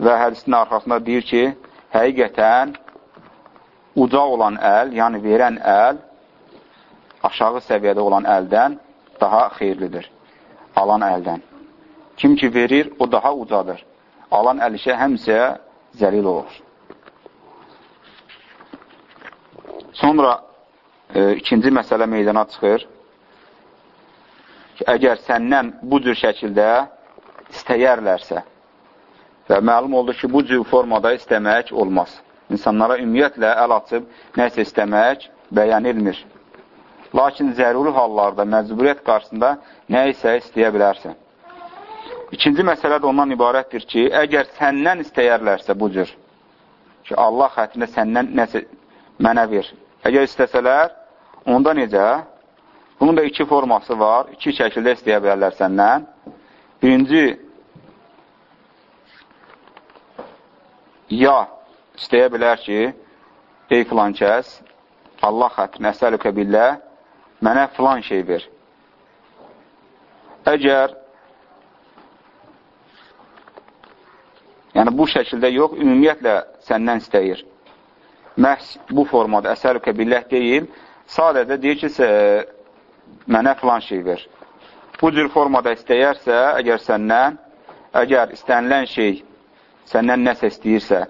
Speaker 1: Və hədisin arxasında deyir ki, həqiqətən uca olan əl, yəni verən əl, aşağı səviyyədə olan əldən daha xeyirlidir. Alan əldən. Kim ki verir, o daha ucadır. Alan əl işə həmsə zəlil olur. Sonra e, ikinci məsələ meydana çıxır ki, əgər səndən bu cür şəkildə istəyərlərsə və məlum oldu ki, bu cür formada istəmək olmaz insanlara ümumiyyətlə əl açıb nəsə istəmək bəyənilmir. Lakin zəruri hallarda, məcburiyyət qarşısında nə isə istəyə bilərsən. İkinci məsələ də ondan ibarətdir ki, əgər səndən istəyərlərsə bu cür, ki, Allah xətində səndən nəsə mənə ver. Əgər istəsələr, onda necə? Bunun da iki forması var, iki şəkildə istəyə bilərlər səndən. Birinci, ya istəyə bilər ki, ey filan kəs, Allah xətrinə əsəlükə billə, mənə filan şey ver. Əgər yəni bu şəkildə yox, ümumiyyətlə səndən istəyir. Məhz bu formada əsəlükə billəh deyil, sadəcə deyir ki, mənə filan şey ver. Bu cür formada istəyərsə, əgər səndən, əgər istənilən şey səndən nəsə istəyirsə,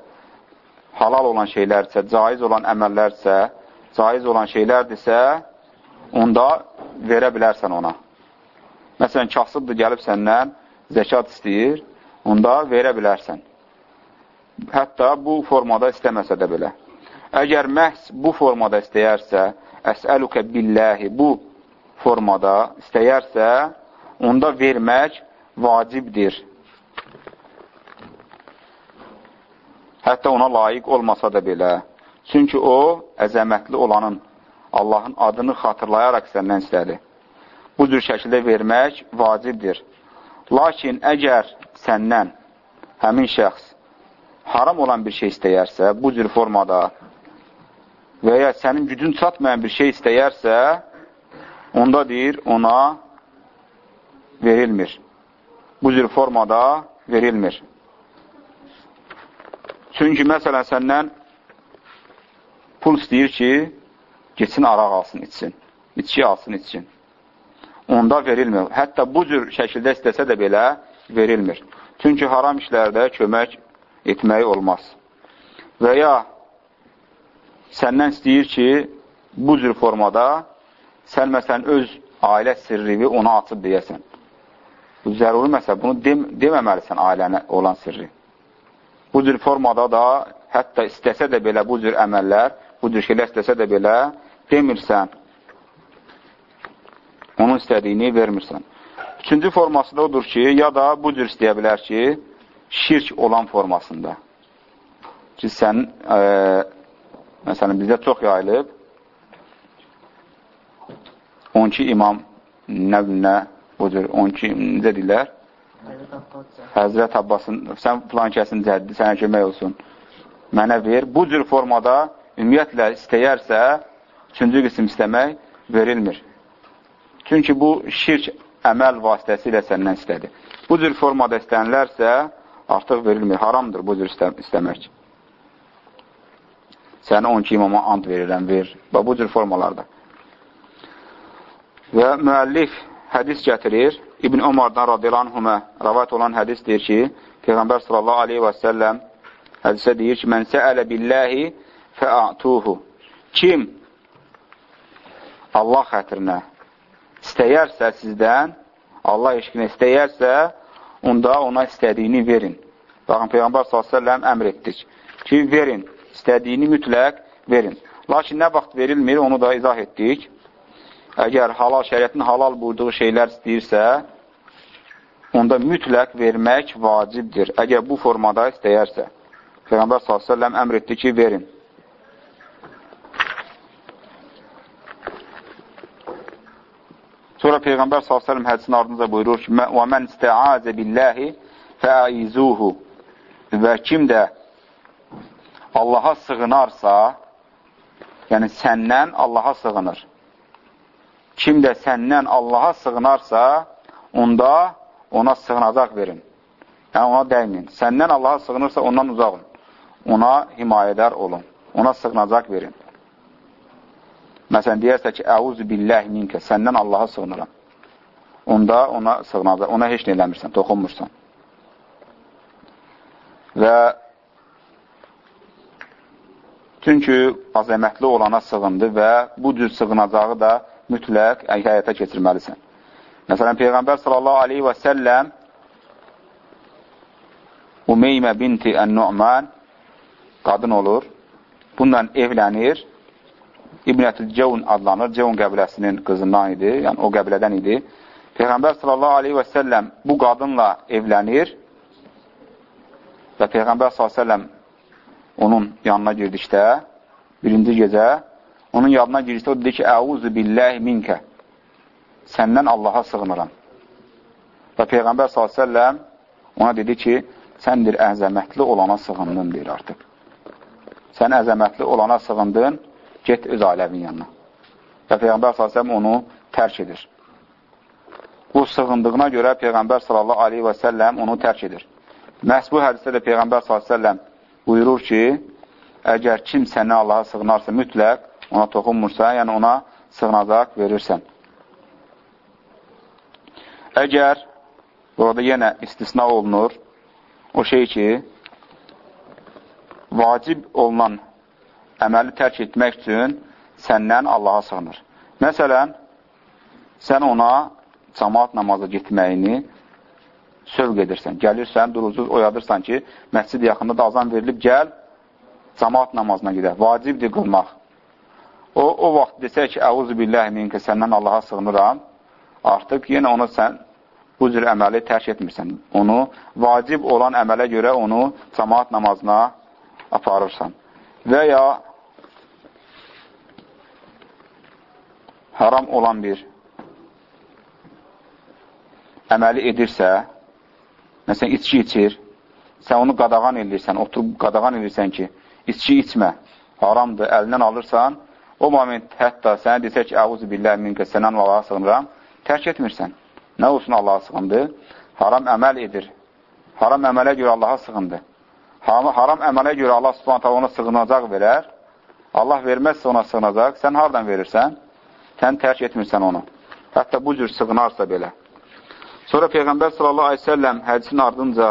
Speaker 1: halal olan şeylərsə, caiz olan əməllərsə, caiz olan şeylərdirsə, onda verə bilərsən ona. Məsələn, kasıbdır, gəlib səndən zəkat istəyir, onda verə bilərsən. Hətta bu formada istəməsə də belə. Əgər məhz bu formada istəyərsə, əsəlükə billəhi bu formada istəyərsə, onda vermək vacibdir. Hətta ona layiq olmasa da belə. Çünki o, əzəmətli olanın, Allahın adını xatırlayaraq səndən istədi. Bu cür şəkildə vermək vacibdir. Lakin əgər səndən həmin şəxs haram olan bir şey istəyərsə, bu cür formada və ya sənin gücün çatmayan bir şey istəyərsə, onda deyir, ona verilmir. Bu cür formada verilmir. Çünki məsələn səndən pul istəyir ki, geçsin araq alsın, içsin, içki alsın, içsin. Onda verilmir. Hətta bu cür şəkildə istəsə də belə verilmir. Çünki haram işlərdə kömək etmək olmaz. Və ya səndən istəyir ki, bu cür formada sən məsələn öz ailə sirrivi ona açıb deyəsən. Bu zəruri məsələ, bunu dem deməməlisən ailənə olan sirri. Bu cür formada da, hətta istəsə də belə bu cür əməllər, bu cür şeylər istəsə də belə demirsən. Onun istədiyini vermirsən. Üçüncü forması da odur ki, ya da bu cür istəyə bilər ki, şirk olan formasında. Ki, sən, e, məsələn, bizdə çox yayılıb, 12 imam nəvnə, o cür 12, necə deyirlər? Həzrət Abbasın, sən filan kəsin cəddi, sənə kömək olsun, mənə ver. Bu cür formada ümumiyyətlə istəyərsə, üçüncü qism istəmək verilmir. Çünki bu şirk əməl vasitəsilə səndən istədi. Bu cür formada istənlərsə, artıq verilmir. Haramdır bu cür istə istəmək. Səni 12 imama ant verirəm, ver. Və bu cür formalarda. Və müəllif hədis gətirir. İbn Ömardan radiyalanhumə rəvat olan hədis deyir ki, Peyğəmbər sallallahu aleyhi və səlləm hədisə deyir ki, mən səələ billəhi fəatuhu. Kim Allah xətrinə istəyərsə sizdən, Allah eşqinə istəyərsə, onda ona istədiyini verin. Baxın, Peyğəmbər s.ə.v əmr etdik ki, verin, istədiyini mütləq verin. Lakin nə vaxt verilmir, onu da izah etdik. Əgər halal şəriyyətin halal buyurduğu şeylər istəyirsə, onda mütləq vermək vacibdir. Əgər bu formada istəyərsə. Peyğəmbər s.ə.v əmr etdi ki, verin. Sonra Peyğəmbər s.ə.v hədisin ardınca buyurur ki, Və mən istəazə billəhi fəizuhu Və kim də Allaha sığınarsa, yəni səndən Allaha sığınır. Kim də səndən Allaha sığınarsa, onda ona sığınacaq verin. Yəni, ona dəymin. Səndən Allaha sığınırsa, ondan uzaq olun. Ona himayədar olun. Ona sığınacaq verin. Məsələn, deyərsə ki, əuzu billəh minkə, səndən Allaha sığınıram. Onda ona sığınacaq, ona heç nə eləmirsən, toxunmursan. Və çünki azəmətli olana sığındı və bu cür sığınacağı da mütləq həyata keçirməlisən. Məsələn, Peyğəmbər sallallahu aleyhi və səlləm Umeymə binti Ən-Nu'man qadın olur. Bundan evlənir İbnətül Cevun adlanır. Cevun qəbiləsinin qızından idi, yəni o qəbilədən idi. Peyğəmbər sallallahu aleyhi və səlləm bu qadınla evlənir və Peyğəmbər sallallahu aleyhi və səlləm onun yanına girdikdə, birinci gecə, onun yanına girdikdə o dedi ki, Əuzu billəhi minkə, səndən Allaha sığınıram. Və Peyğəmbər s.ə.v ona dedi ki, səndir əzəmətli olana sığındın, deyir artıq. Sən əzəmətli olana sığındın, get öz ailəvin yanına. Və Peyğəmbər s.ə.v onu tərk edir. Bu sığındığına görə Peyğəmbər s.ə.v onu tərk edir. Məhz bu hədisdə də Peyğəmbər s.ə.v buyurur ki, əgər kim səni Allaha sığınarsa mütləq ona toxunmursa, yəni ona sığınacaq verirsən. Əgər, burada yenə istisna olunur, o şey ki, vacib olunan əməli tərk etmək üçün səndən Allaha sığınır. Məsələn, sən ona cəmaat namazı getməyini sövq edirsən. Gəlirsən, durucuz oyadırsan ki, məscid yaxında da azan verilib, gəl, cəmaat namazına gedək. Vacibdir qılmaq. O, o vaxt desək ki, əuzu billəhi minkə, səndən Allaha sığınıram, artıq yenə onu sən bu cür əməli tərk etmirsən. Onu vacib olan əmələ görə onu cəmaat namazına aparırsan. Və ya haram olan bir əməli edirsə, məsələn, içki içir, sən onu qadağan edirsən, oturub qadağan edirsən ki, içki içmə, haramdır, əlindən alırsan, o moment hətta sənə desə ki, əvuz billah minkə, sənən Allaha sığınıram, tərk etmirsən. Nə olsun Allaha sığındı? Haram əməl edir. Haram əmələ görə Allaha sığındı. Haram əmələ görə Allah subhanətə ona sığınacaq verər. Allah verməzsə ona sığınacaq. Sən hardan verirsən? Sən tərk etmirsən onu. Hətta bu cür sığınarsa belə. Sonra Peyğəmbər sallallahu aleyhi ve sellem hədisin ardınca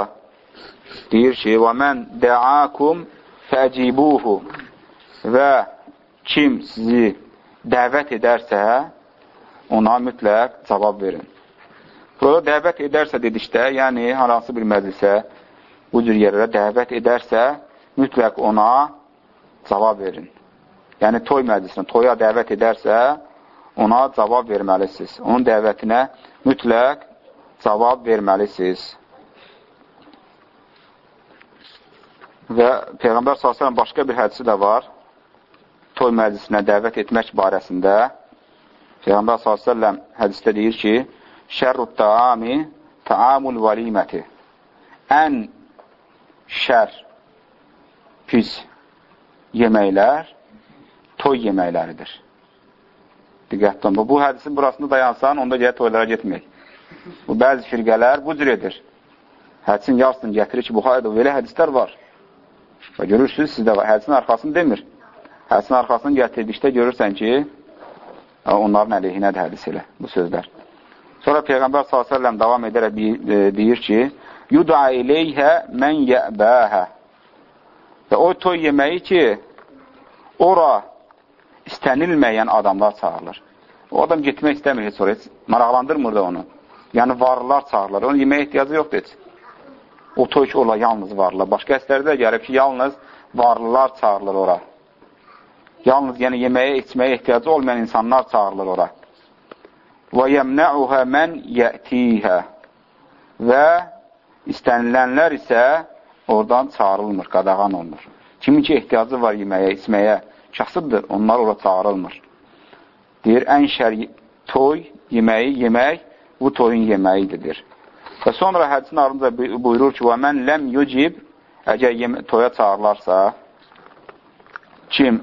Speaker 1: deyir ki, və mən dəakum fəcibuhu və kim sizi dəvət edərsə, ona mütləq cavab verin. Burada dəvət edərsə dedikdə, yəni hansı bir məclisə, bu cür yerlərə dəvət edərsə, mütləq ona cavab verin. Yəni toy məclisinə, toya dəvət edərsə, ona cavab verməlisiniz. Onun dəvətinə mütləq cavab verməlisiniz. Və Peyğəmbər s.ə.v başqa bir hədisi də var. Toy məclisinə dəvət etmək barəsində. Peyğəmbər s.ə.v hədisdə deyir ki, Şərrut taami taamul valiməti. Ən şər, pis yeməklər toy yeməkləridir. Diqqətli olun. Bu hədisin burasında dayansan, onda gəlir toylara getmək. Bu bəzi firqələr bu cür edir. Hədisin yarısını gətirir ki, Buxarədə belə hədislər var. Və görürsünüz, sizdə var. Hədisin arxasını demir. Hədisin arxasını gətirdikdə görürsən ki, onların əleyhinədir hədis elə, bu sözlər. Sonra Peyğəmbər s.ə.v davam edərək e, deyir ki, Yuda ileyhə mən yəbəhə Və o toy yeməyi ki, ora istənilməyən adamlar çağırılır. O adam getmək istəmir heç oraya, maraqlandırmır da onu. Yəni, varlılar çağırılır. Onun yeməyə ehtiyacı yoxdur heç. O toy ki, ola yalnız varlılar. Başqa əslərdə də gəlib ki, yalnız varlılar çağırılır ora. Yalnız yəni yeməyə, içməyə ehtiyacı olmayan insanlar çağırılır ora. Və yəmnəuhə mən yətihə və istənilənlər isə oradan çağırılmır, qadağan olunur. Kimin ki ehtiyacı var yeməyə, içməyə, kasıbdır, onlar ora çağırılmır. Deyir, ən şər toy, yeməyi, yemək bu toyun yeməyidir. Və sonra hədisin ardınca buyurur ki, mən ləm yucib, əgər toya çağırlarsa, kim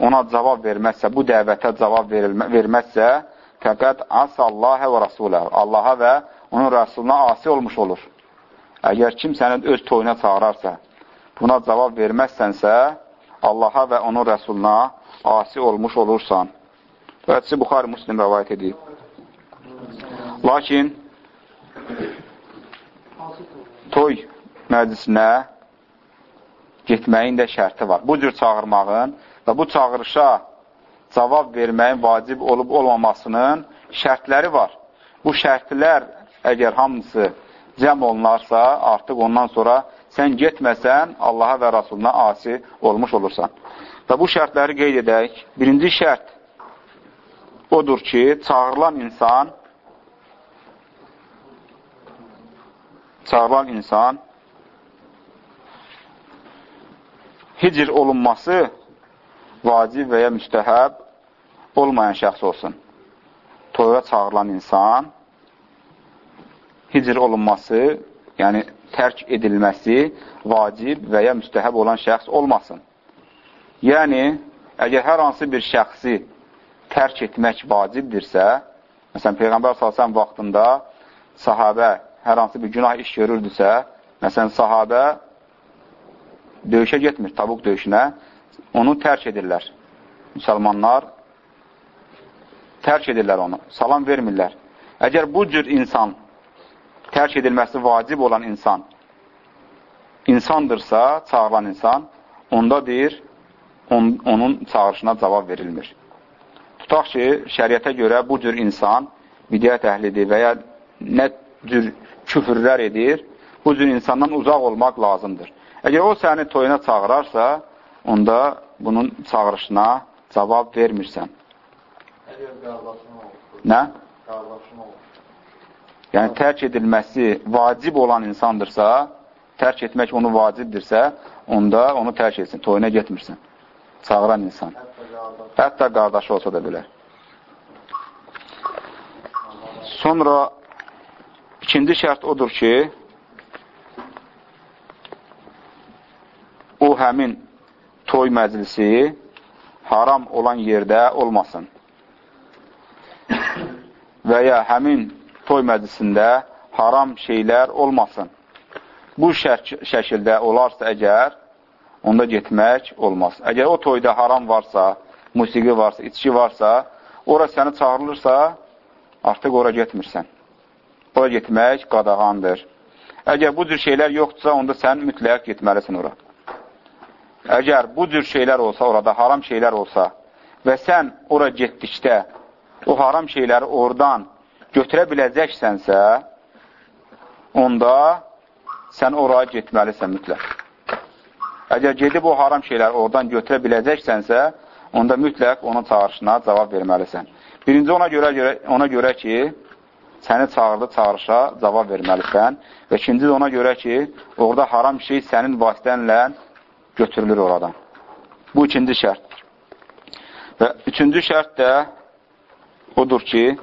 Speaker 1: ona cavab verməzsə, bu dəvətə cavab verilmə, verməzsə, fəqət asallahə və rasuləh, Allaha və onun rəsuluna asi olmuş olur. Əgər kim səni öz toyuna çağırarsa, buna cavab verməzsənsə, Allaha və onun rəsuluna asi olmuş olursan. Hədisi Buxari Müslim rəvayət edib. Lakin toy məclisinə getməyin də şərti var. Bu cür çağırmağın və bu çağırışa cavab verməyin vacib olub olmamasının şərtləri var. Bu şərtlər əgər hamısı cəm olunarsa, artıq ondan sonra sən getməsən, Allaha və Rasuluna asi olmuş olursan. Və bu şərtləri qeyd edək. Birinci şərt odur ki, çağırılan insan çağırılan insan hicr olunması vacib və ya müstəhəb olmayan şəxs olsun. Toyra çağırılan insan hicr olunması, yəni tərk edilməsi vacib və ya müstəhəb olan şəxs olmasın. Yəni, əgər hər hansı bir şəxsi tərk etmək vacibdirsə, məsələn, Peyğəmbər s.ə.v vaxtında sahabə hər hansı bir günah iş görürdüsə, məsələn, sahabə döyüşə getmir, tabuq döyüşünə, onu tərk edirlər. Müsəlmanlar tərk edirlər onu, salam vermirlər. Əgər bu cür insan tərk edilməsi vacib olan insan insandırsa, çağıran insan, onda deyir, on, onun çağırışına cavab verilmir. Tutaq ki, şəriətə görə bu cür insan bidiyyət əhlidir və ya nə cür küfürlər edir, bu cür insandan uzaq olmaq lazımdır. Əgər o səni toyuna çağırarsa, onda bunun çağırışına cavab vermirsən.
Speaker 2: Əgər qardaşın olsun.
Speaker 1: Nə?
Speaker 2: Qardaşın olsun
Speaker 1: yəni tərk edilməsi vacib olan insandırsa, tərk etmək onu vacibdirsə, onda onu tərk etsin, toyuna getmirsən. Çağıran insan. Hətta qardaşı olsa da bilər. Sonra ikinci şərt odur ki, o həmin toy məclisi haram olan yerdə olmasın. Və ya həmin toy məclisində haram şeylər olmasın. Bu şək şəkildə olarsa əgər, onda getmək olmaz. Əgər o toyda haram varsa, musiqi varsa, içki varsa, ora səni çağırılırsa, artıq ora getmirsən. Ora getmək qadağandır. Əgər bu cür şeylər yoxdursa, onda sən mütləq getməlisin ora. Əgər bu cür şeylər olsa, orada haram şeylər olsa və sən ora getdikdə o haram şeyləri oradan götürə biləcəksənsə, onda sən oraya getməlisən mütləq. Əgər gedib o haram şeylər oradan götürə biləcəksənsə, onda mütləq onun çağırışına cavab verməlisən. Birinci ona görə, ona görə ki, səni çağırdı çağırışa cavab verməlisən. Və ikinci ona görə ki, orada haram şey sənin vasitənlə götürülür oradan. Bu ikinci şərtdir. Və üçüncü şərt də odur ki,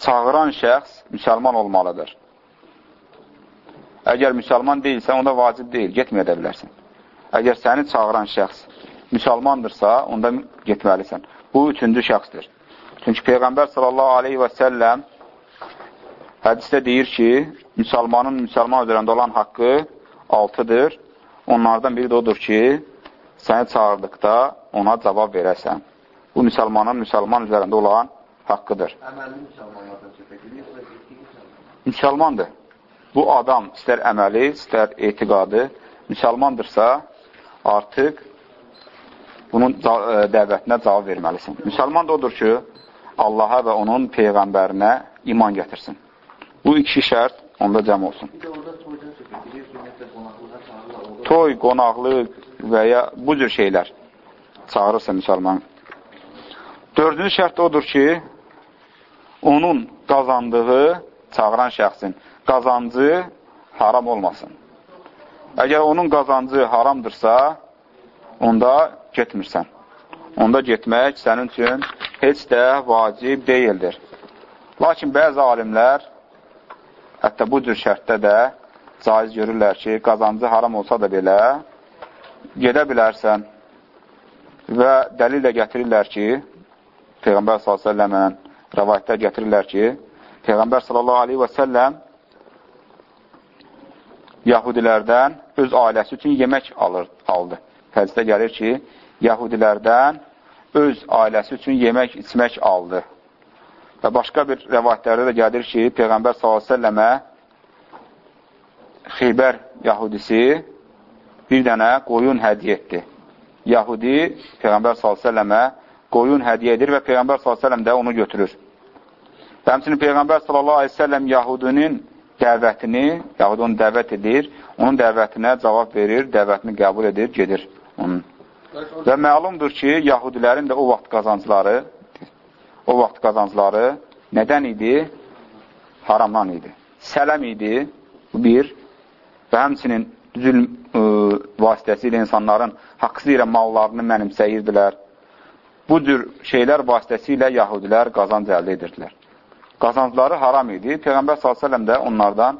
Speaker 1: çağıran şəxs müsəlman olmalıdır. Əgər müsəlman deyilsə, onda vacib deyil, getməyə də bilərsən. Əgər səni çağıran şəxs müsəlmandırsa, onda getməlisən. Bu üçüncü şəxsdir. Çünki Peyğəmbər sallallahu aleyhi və səlləm hədisdə deyir ki, müsəlmanın müsəlman üzərində olan haqqı altıdır. Onlardan biri də odur ki, səni çağırdıqda ona cavab verəsən. Bu, müsəlmanın müsəlman üzərində olan haqqıdır. Müsəlmandır. Bu adam istər əməli, istər etiqadı müsəlmandırsa, artıq bunun e, dəvətinə cavab verməlisin. Müsəlman da odur ki, Allaha və onun Peyğəmbərinə iman gətirsin. Bu iki şərt onda cəm olsun. Toy, qonaqlıq və ya bu cür şeylər çağırırsa müsəlman. Dördüncü şərt odur ki, onun qazandığı çağıran şəxsin qazancı haram olmasın. Əgər onun qazancı haramdırsa, onda getmirsən. Onda getmək sənin üçün heç də vacib deyildir. Lakin bəzi alimlər hətta bu cür şərtdə də caiz görürlər ki, qazancı haram olsa da belə gedə bilərsən və dəlillə gətirirlər ki, Peyğəmbər s.ə.v-ən rəvayətlər gətirirlər ki, Peyğəmbər s.ə.v Yahudilərdən öz ailəsi üçün yemək alır, aldı. Hədisdə gəlir ki, Yahudilərdən öz ailəsi üçün yemək, içmək aldı. Və başqa bir rəvayətlərdə də gəlir ki, Peyğəmbər s.ə.və Xeybər Yahudisi bir dənə qoyun hədiyyə etdi. Yahudi Peyğəmbər s.ə.və qoyun hədiyyə edir və Peyğəmbər s.ə.v də onu götürür. Və həmçinin Peyğəmbər s.ə.v Yahudinin dəvətini, Yahudi onu dəvət edir, onun dəvətinə cavab verir, dəvətini qəbul edir, gedir onun. Və məlumdur ki, Yahudilərin də o vaxt qazancları, o vaxt qazancları nədən idi? Haramdan idi. Sələm idi, bir, və həmçinin zülm ə, vasitəsilə insanların haqsız ilə mallarını mənimsəyirdilər. Bu cür şeylər vasitəsilə Yahudilər qazanc əldə edirdilər qazancları haram idi. Peyğəmbər s.ə.v də onlardan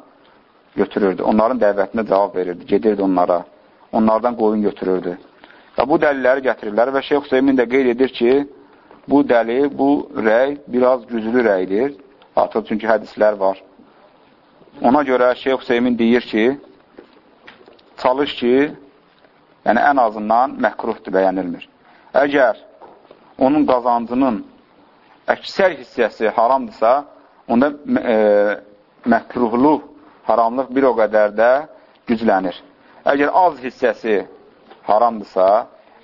Speaker 1: götürürdü. Onların dəvətinə cavab verirdi, gedirdi onlara. Onlardan qoyun götürürdü. Və bu dəlilləri gətirirlər və Şeyx Hüseymin də qeyd edir ki, bu dəli, bu rəy biraz güclü rəydir. Artıq çünki hədislər var. Ona görə Şeyx Hüseymin deyir ki, çalış ki, yəni ən azından məhkruhdur, bəyənilmir. Əgər onun qazancının əksər hissəsi haramdırsa, onda e, məkruhluq, haramlıq bir o qədər də güclənir. Əgər az hissəsi haramdırsa,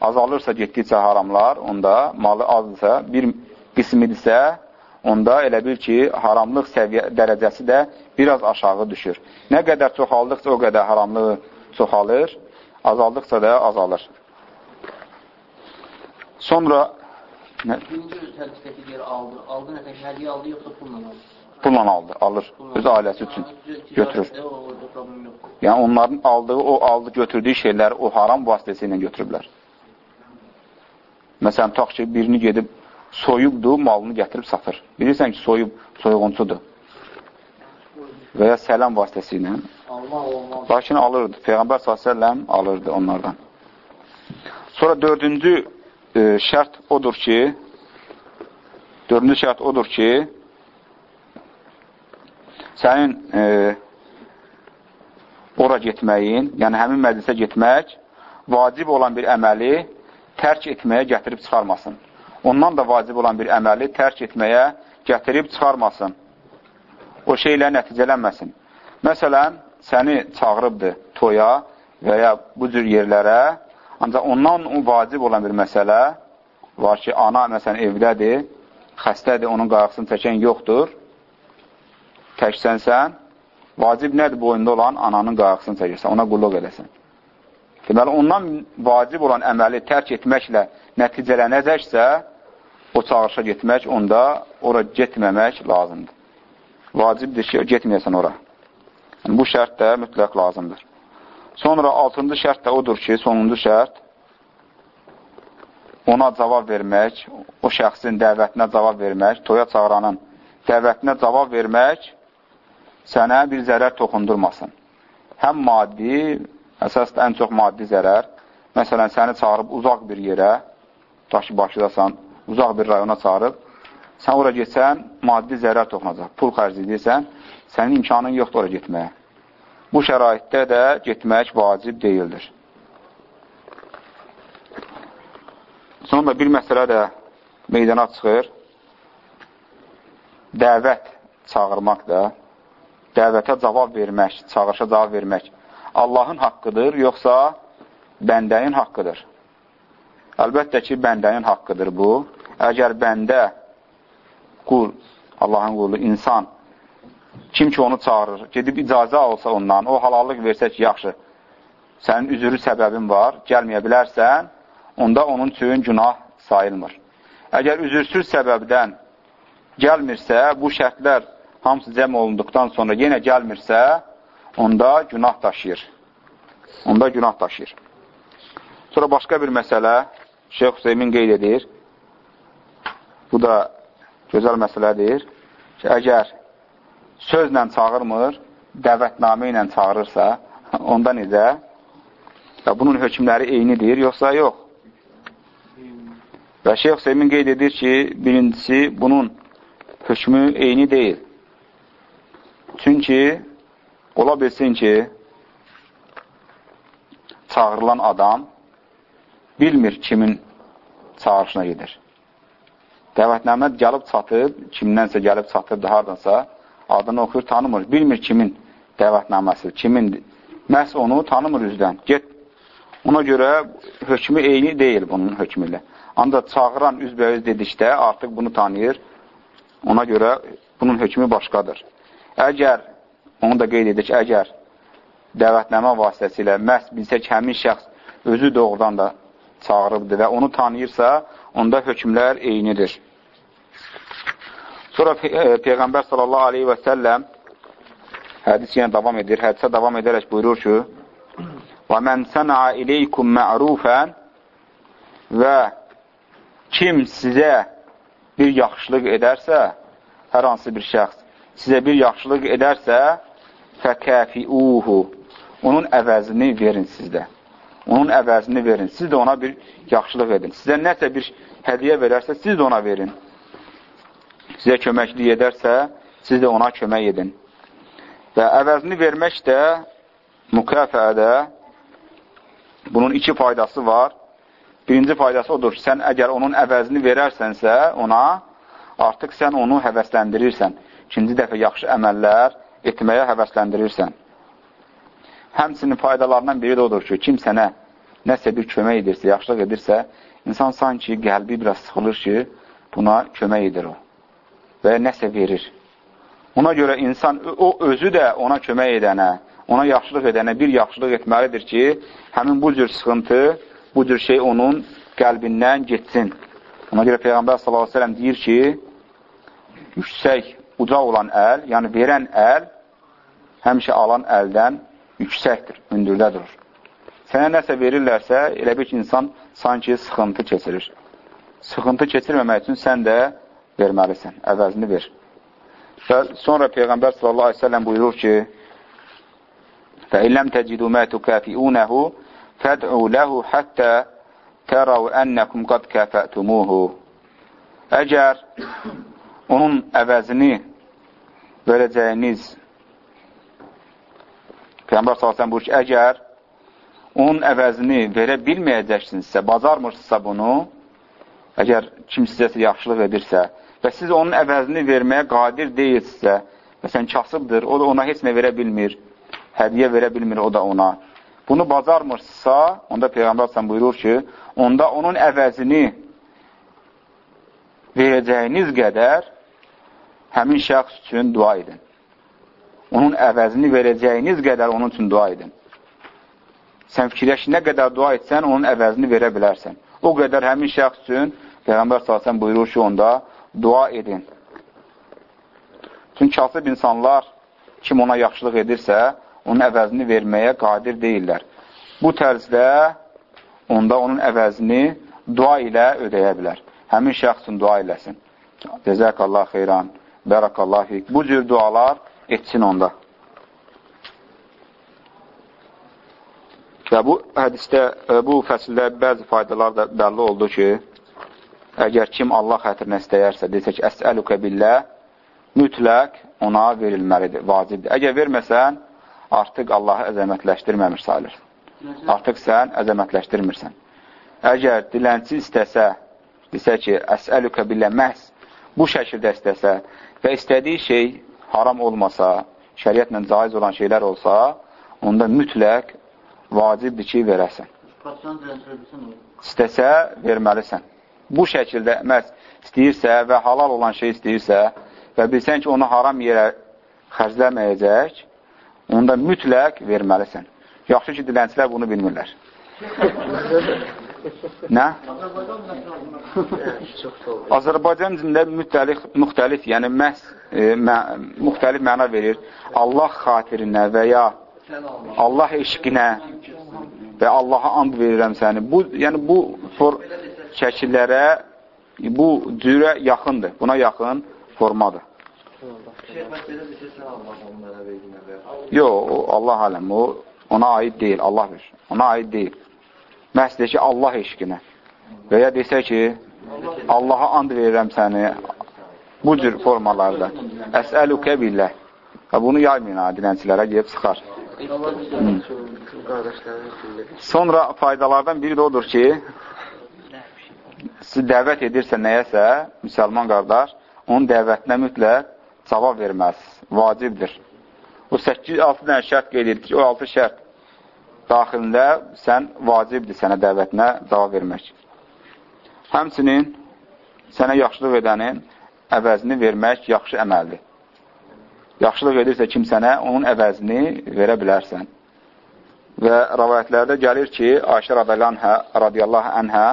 Speaker 1: azalırsa getdikcə haramlar, onda malı azdırsa, bir qismidirsə, onda elə bil ki, haramlıq səviyyə, dərəcəsi də biraz aşağı düşür. Nə qədər çoxaldıqca o qədər haramlığı çoxalır, azaldıqca da azalır. Sonra Nə?
Speaker 3: Birinci öz hədisdəki deyir, aldı. Aldı nə tək hədiyyə aldı, yoxsa pulla aldı?
Speaker 1: Pulla aldı, alır. Öz ailəsi üçün götürür. Yəni onların aldığı, o aldı, götürdüyü şeyləri o haram vasitəsi ilə götürüblər. Məsələn, tax ki, birini gedib soyubdur, malını gətirib satır. Bilirsən ki, soyub, soyğunçudur. Və ya sələm vasitəsi ilə. Lakin alırdı. Peyğəmbər s.ə.v alırdı onlardan. Sonra dördüncü şərt odur ki, dördüncü şərt odur ki, sənin e, ora getməyin, yəni həmin məclisə getmək vacib olan bir əməli tərk etməyə gətirib çıxarmasın. Ondan da vacib olan bir əməli tərk etməyə gətirib çıxarmasın. O şeylə nəticələnməsin. Məsələn, səni çağırıbdır toya və ya bu cür yerlərə Ancaq ondan vacib olan bir məsələ var ki, ana məsələn evdədir, xəstədir, onun qayğısını çəkən yoxdur, təksənsən, vacib nədir boyunda olan ananın qayğısını çəkirsən, ona qulluq edəsən. Deməli, ondan vacib olan əməli tərk etməklə nəticələnəcəksə, o çağırışa getmək, onda ora getməmək lazımdır. vacibdir ki, getməyəsən ora. Yəni, bu şərt də mütləq lazımdır. Sonra altıncı şərt də odur ki, sonuncu şərt ona cavab vermək, o şəxsin dəvətinə cavab vermək, toya çağıranın dəvətinə cavab vermək sənə bir zərər toxundurmasın. Həm maddi, əsas ən çox maddi zərər, məsələn, səni çağırıb uzaq bir yerə, daşı başıdasan, uzaq bir rayona çağırıb, sən ora getsən, maddi zərər toxunacaq, pul xərc edirsən, sənin imkanın yoxdur ora getməyə. Bu şəraitdə də getmək vacib deyildir. Sonra bir məsələ də meydana çıxır. Dəvət çağırmaq da, dəvətə cavab vermək, çağırışa cavab vermək Allahın haqqıdır, yoxsa bəndənin haqqıdır? Əlbəttə ki, bəndənin haqqıdır bu. Əgər bəndə, qul, Allahın qulu, insan, kim ki onu çağırır, gedib icazə alsa ondan, o halallıq versə ki, yaxşı, sənin üzürü səbəbin var, gəlməyə bilərsən, onda onun üçün günah sayılmır. Əgər üzürsüz səbəbdən gəlmirsə, bu şərtlər hamısı cəm olunduqdan sonra yenə gəlmirsə, onda günah daşıyır. Onda günah daşıyır. Sonra başqa bir məsələ Şeyx Hüseymin qeyd edir. Bu da gözəl məsələdir ki, əgər sözlə çağırmır, dəvətnamə ilə çağırırsa, onda necə? Və bunun hökmləri eynidir, yoxsa yox? Və Şeyx Hüseymin qeyd edir ki, birincisi, bunun hökmü eyni deyil. Çünki ola bilsin ki, çağırılan adam bilmir kimin çağırışına gedir. Dəvətnamə gəlib çatıb, kimdənsə gəlib çatıb, hardansa, adını oxuyur, tanımır. Bilmir kimin dəvətnaməsi, kimindir. Məhz onu tanımır üzdən. Get. Ona görə hökmü eyni deyil bunun hökmü ilə. Ancaq çağıran üzbəyüz dedikdə artıq bunu tanıyır. Ona görə bunun hökmü başqadır. Əgər, onu da qeyd edək, əgər dəvətnəmə vasitəsilə məhz bilsə ki, həmin şəxs özü doğrudan da çağırıbdır və onu tanıyırsa, onda hökmlər eynidir. Sonra e, Peyğəmbər sallallahu aleyhi və səlləm hədis yenə davam edir. Hədisə davam edərək buyurur ki, Və mən sənə ileykum mərufən və kim sizə bir yaxşılıq edərsə, hər hansı bir şəxs sizə bir yaxşılıq edərsə, fəkəfiuhu, onun əvəzini verin sizdə. Onun əvəzini verin. Siz də ona bir yaxşılıq edin. Sizə nəsə bir hədiyə verərsə, siz də ona verin. Sizə köməklik edərsə, siz də ona kömək edin. Və əvəzini vermək də mükafədə bunun iki faydası var. Birinci faydası odur ki, sən əgər onun əvəzini verərsənsə ona, artıq sən onu həvəsləndirirsən ikinci dəfə yaxşı əməllər etməyə həvəsləndirirsən. Həmsinin faydalarından biri də odur ki, kim sənə nəsə bir kömək edirsə, yaxşılıq edirsə, insan sanki qəlbi biraz sıxılır ki, buna kömək edir o və nəsə verir. Ona görə insan, o özü də ona kömək edənə, ona yaxşılıq edənə bir yaxşılıq etməlidir ki, həmin bu cür sıxıntı, bu cür şey onun qəlbindən getsin. Ona görə Peyğəmbər s.ə.v deyir ki, yüksək uca olan əl, yəni verən əl həmişə alan əldən yüksəkdir, hündürdə durur. Sənə nəsə verirlərsə, elə bir ki, insan sanki sıxıntı keçirir. Sıxıntı keçirməmək üçün sən də verməlisən, əvəzini ver. Və sonra Peyğəmbər sallallahu aleyhi ve sellem buyurur ki, فَاِنْ لَمْ تَجِدُوا مَا تُكَافِئُونَهُ فَدْعُوا لَهُ حَتَّى تَرَوْا أَنَّكُمْ قَدْ كَافَأْتُمُوهُ Əgər onun əvəzini verəcəyiniz Peyğəmbər sallallahu buyurur ki, əgər onun əvəzini verə bilməyəcəksinizsə, bacarmırsınızsa bunu, əgər kim sizə yaxşılıq edirsə və siz onun əvəzini verməyə qadir deyilsinizsə, məsələn, kasıbdır, o da ona heç nə verə bilmir, hədiyə verə bilmir o da ona. Bunu bacarmırsınızsa, onda Peyğəmbər sallallahu buyurur ki, onda onun əvəzini verəcəyiniz qədər həmin şəxs üçün dua edin. Onun əvəzini verəcəyiniz qədər onun üçün dua edin. Sən fikirləş, nə qədər dua etsən, onun əvəzini verə bilərsən. O qədər həmin şəxs üçün Peyğəmbər s.ə.v buyurur ki, onda dua edin. Çünki kasıb insanlar kim ona yaxşılıq edirsə, onun əvəzini verməyə qadir deyirlər. Bu tərzdə onda onun əvəzini dua ilə ödəyə bilər. Həmin şəxs üçün dua eləsin. Cəzəkallah xeyran, bərakallah fik. Bu cür dualar etsin onda. Və bu hədisdə, bu fəsildə bəzi faydalar da bəlli oldu ki, əgər kim Allah xətrinə istəyərsə, desə ki, əsəlükə billah, mütləq ona verilməlidir, vacibdir. Əgər verməsən, artıq Allahı əzəmətləşdirməmiş sayılır. Artıq sən əzəmətləşdirmirsən. Əgər dilənçi istəsə, desə ki, əsəlükə billə məhz bu şəkildə istəsə və istədiyi şey haram olmasa, şəriətlə caiz olan şeylər olsa, onda mütləq vacibdir ki, verəsən. İstəsə, verməlisən. Bu şəkildə məhz istəyirsə və halal olan şey istəyirsə və bilsən ki, onu haram yerə xərcləməyəcək, onda mütləq verməlisən. Yaxşı ki, dilənçilər bunu bilmirlər. Nə? Azərbaycan dilində müxtəlif, müxtəlif yəni məhz e, mə, müxtəlif məna verir. Allah xatirinə və ya Allah eşqinə və Allaha and verirəm səni. Bu, yəni bu for şəkillərə, bu cürə yaxındır. Buna yaxın formadır. Yox, o Allah aləm, o ona aid deyil, Allah verir. Ona aid deyil. Məhz deyir ki, Allah eşqinə. Və ya desə ki, Allaha and verirəm səni bu cür formalarda. Əsəlükə billah. Və bunu yaymayın dilənçilərə gəlib sıxar. Sonra faydalardan biri də odur ki, dəvət edirsə nəyəsə, müsəlman qardaş, onun dəvətinə mütləq cavab verməlisiniz. Vacibdir. O 8-6 dənə şərt qeyd edir ki, o 6 şərt daxilində sən vacibdir sənə dəvətinə cavab vermək. Həmçinin sənə yaxşılıq edənin əvəzini vermək yaxşı əməldir. Yaxşılıq edirsə kimsənə, onun əvəzini verə bilərsən. Və rəvayətlərdə gəlir ki, Ayşə radiyallahu ənhə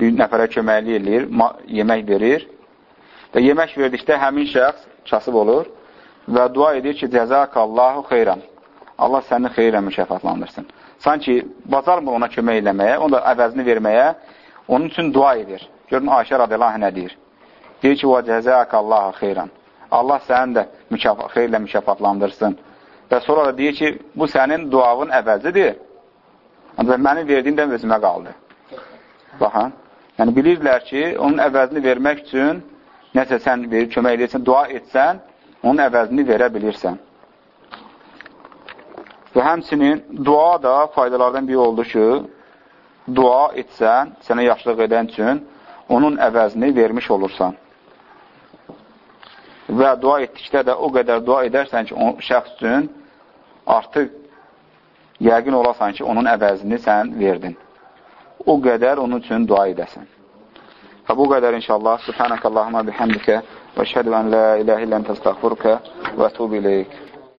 Speaker 1: bir nəfərə köməkli eləyir, yemək verir və yemək verdikdə həmin şəxs kasıb olur və dua edir ki, cəzəkallahu xeyran. Allah səni xeyrə mükafatlandırsın. Sanki bacarmır ona kömək eləməyə, onun da əvəzini verməyə, onun üçün dua edir. Görün, Ayşə radiyallahu nə deyir? Deyir ki, və cəzəkallahu xeyran. Allah səni də mükafat, xeyrlə mükafatlandırsın. Və sonra da deyir ki, bu sənin duavın əvəzidir. Ancaq mənim verdiyim də özümə qaldı. Baxın, yəni bilirlər ki, onun əvəzini vermək üçün nəsə sən verir, kömək edirsən, dua etsən, onun əvəzini verə bilirsən. Və həmçinin dua da faydalardan biri oldu ki, dua etsən, sənə yaxşılıq edən üçün onun əvəzini vermiş olursan. Və dua etdikdə də o qədər dua edərsən ki, o şəxs üçün artıq yəqin olasan ki, onun əvəzini sən verdin. O qədər onun üçün dua edəsən. Və bu qədər inşallah. Subhanəkəllahumma bihamdikə və şəhədu ən la iləhə illən təstəğfurkə və tubu iləyik.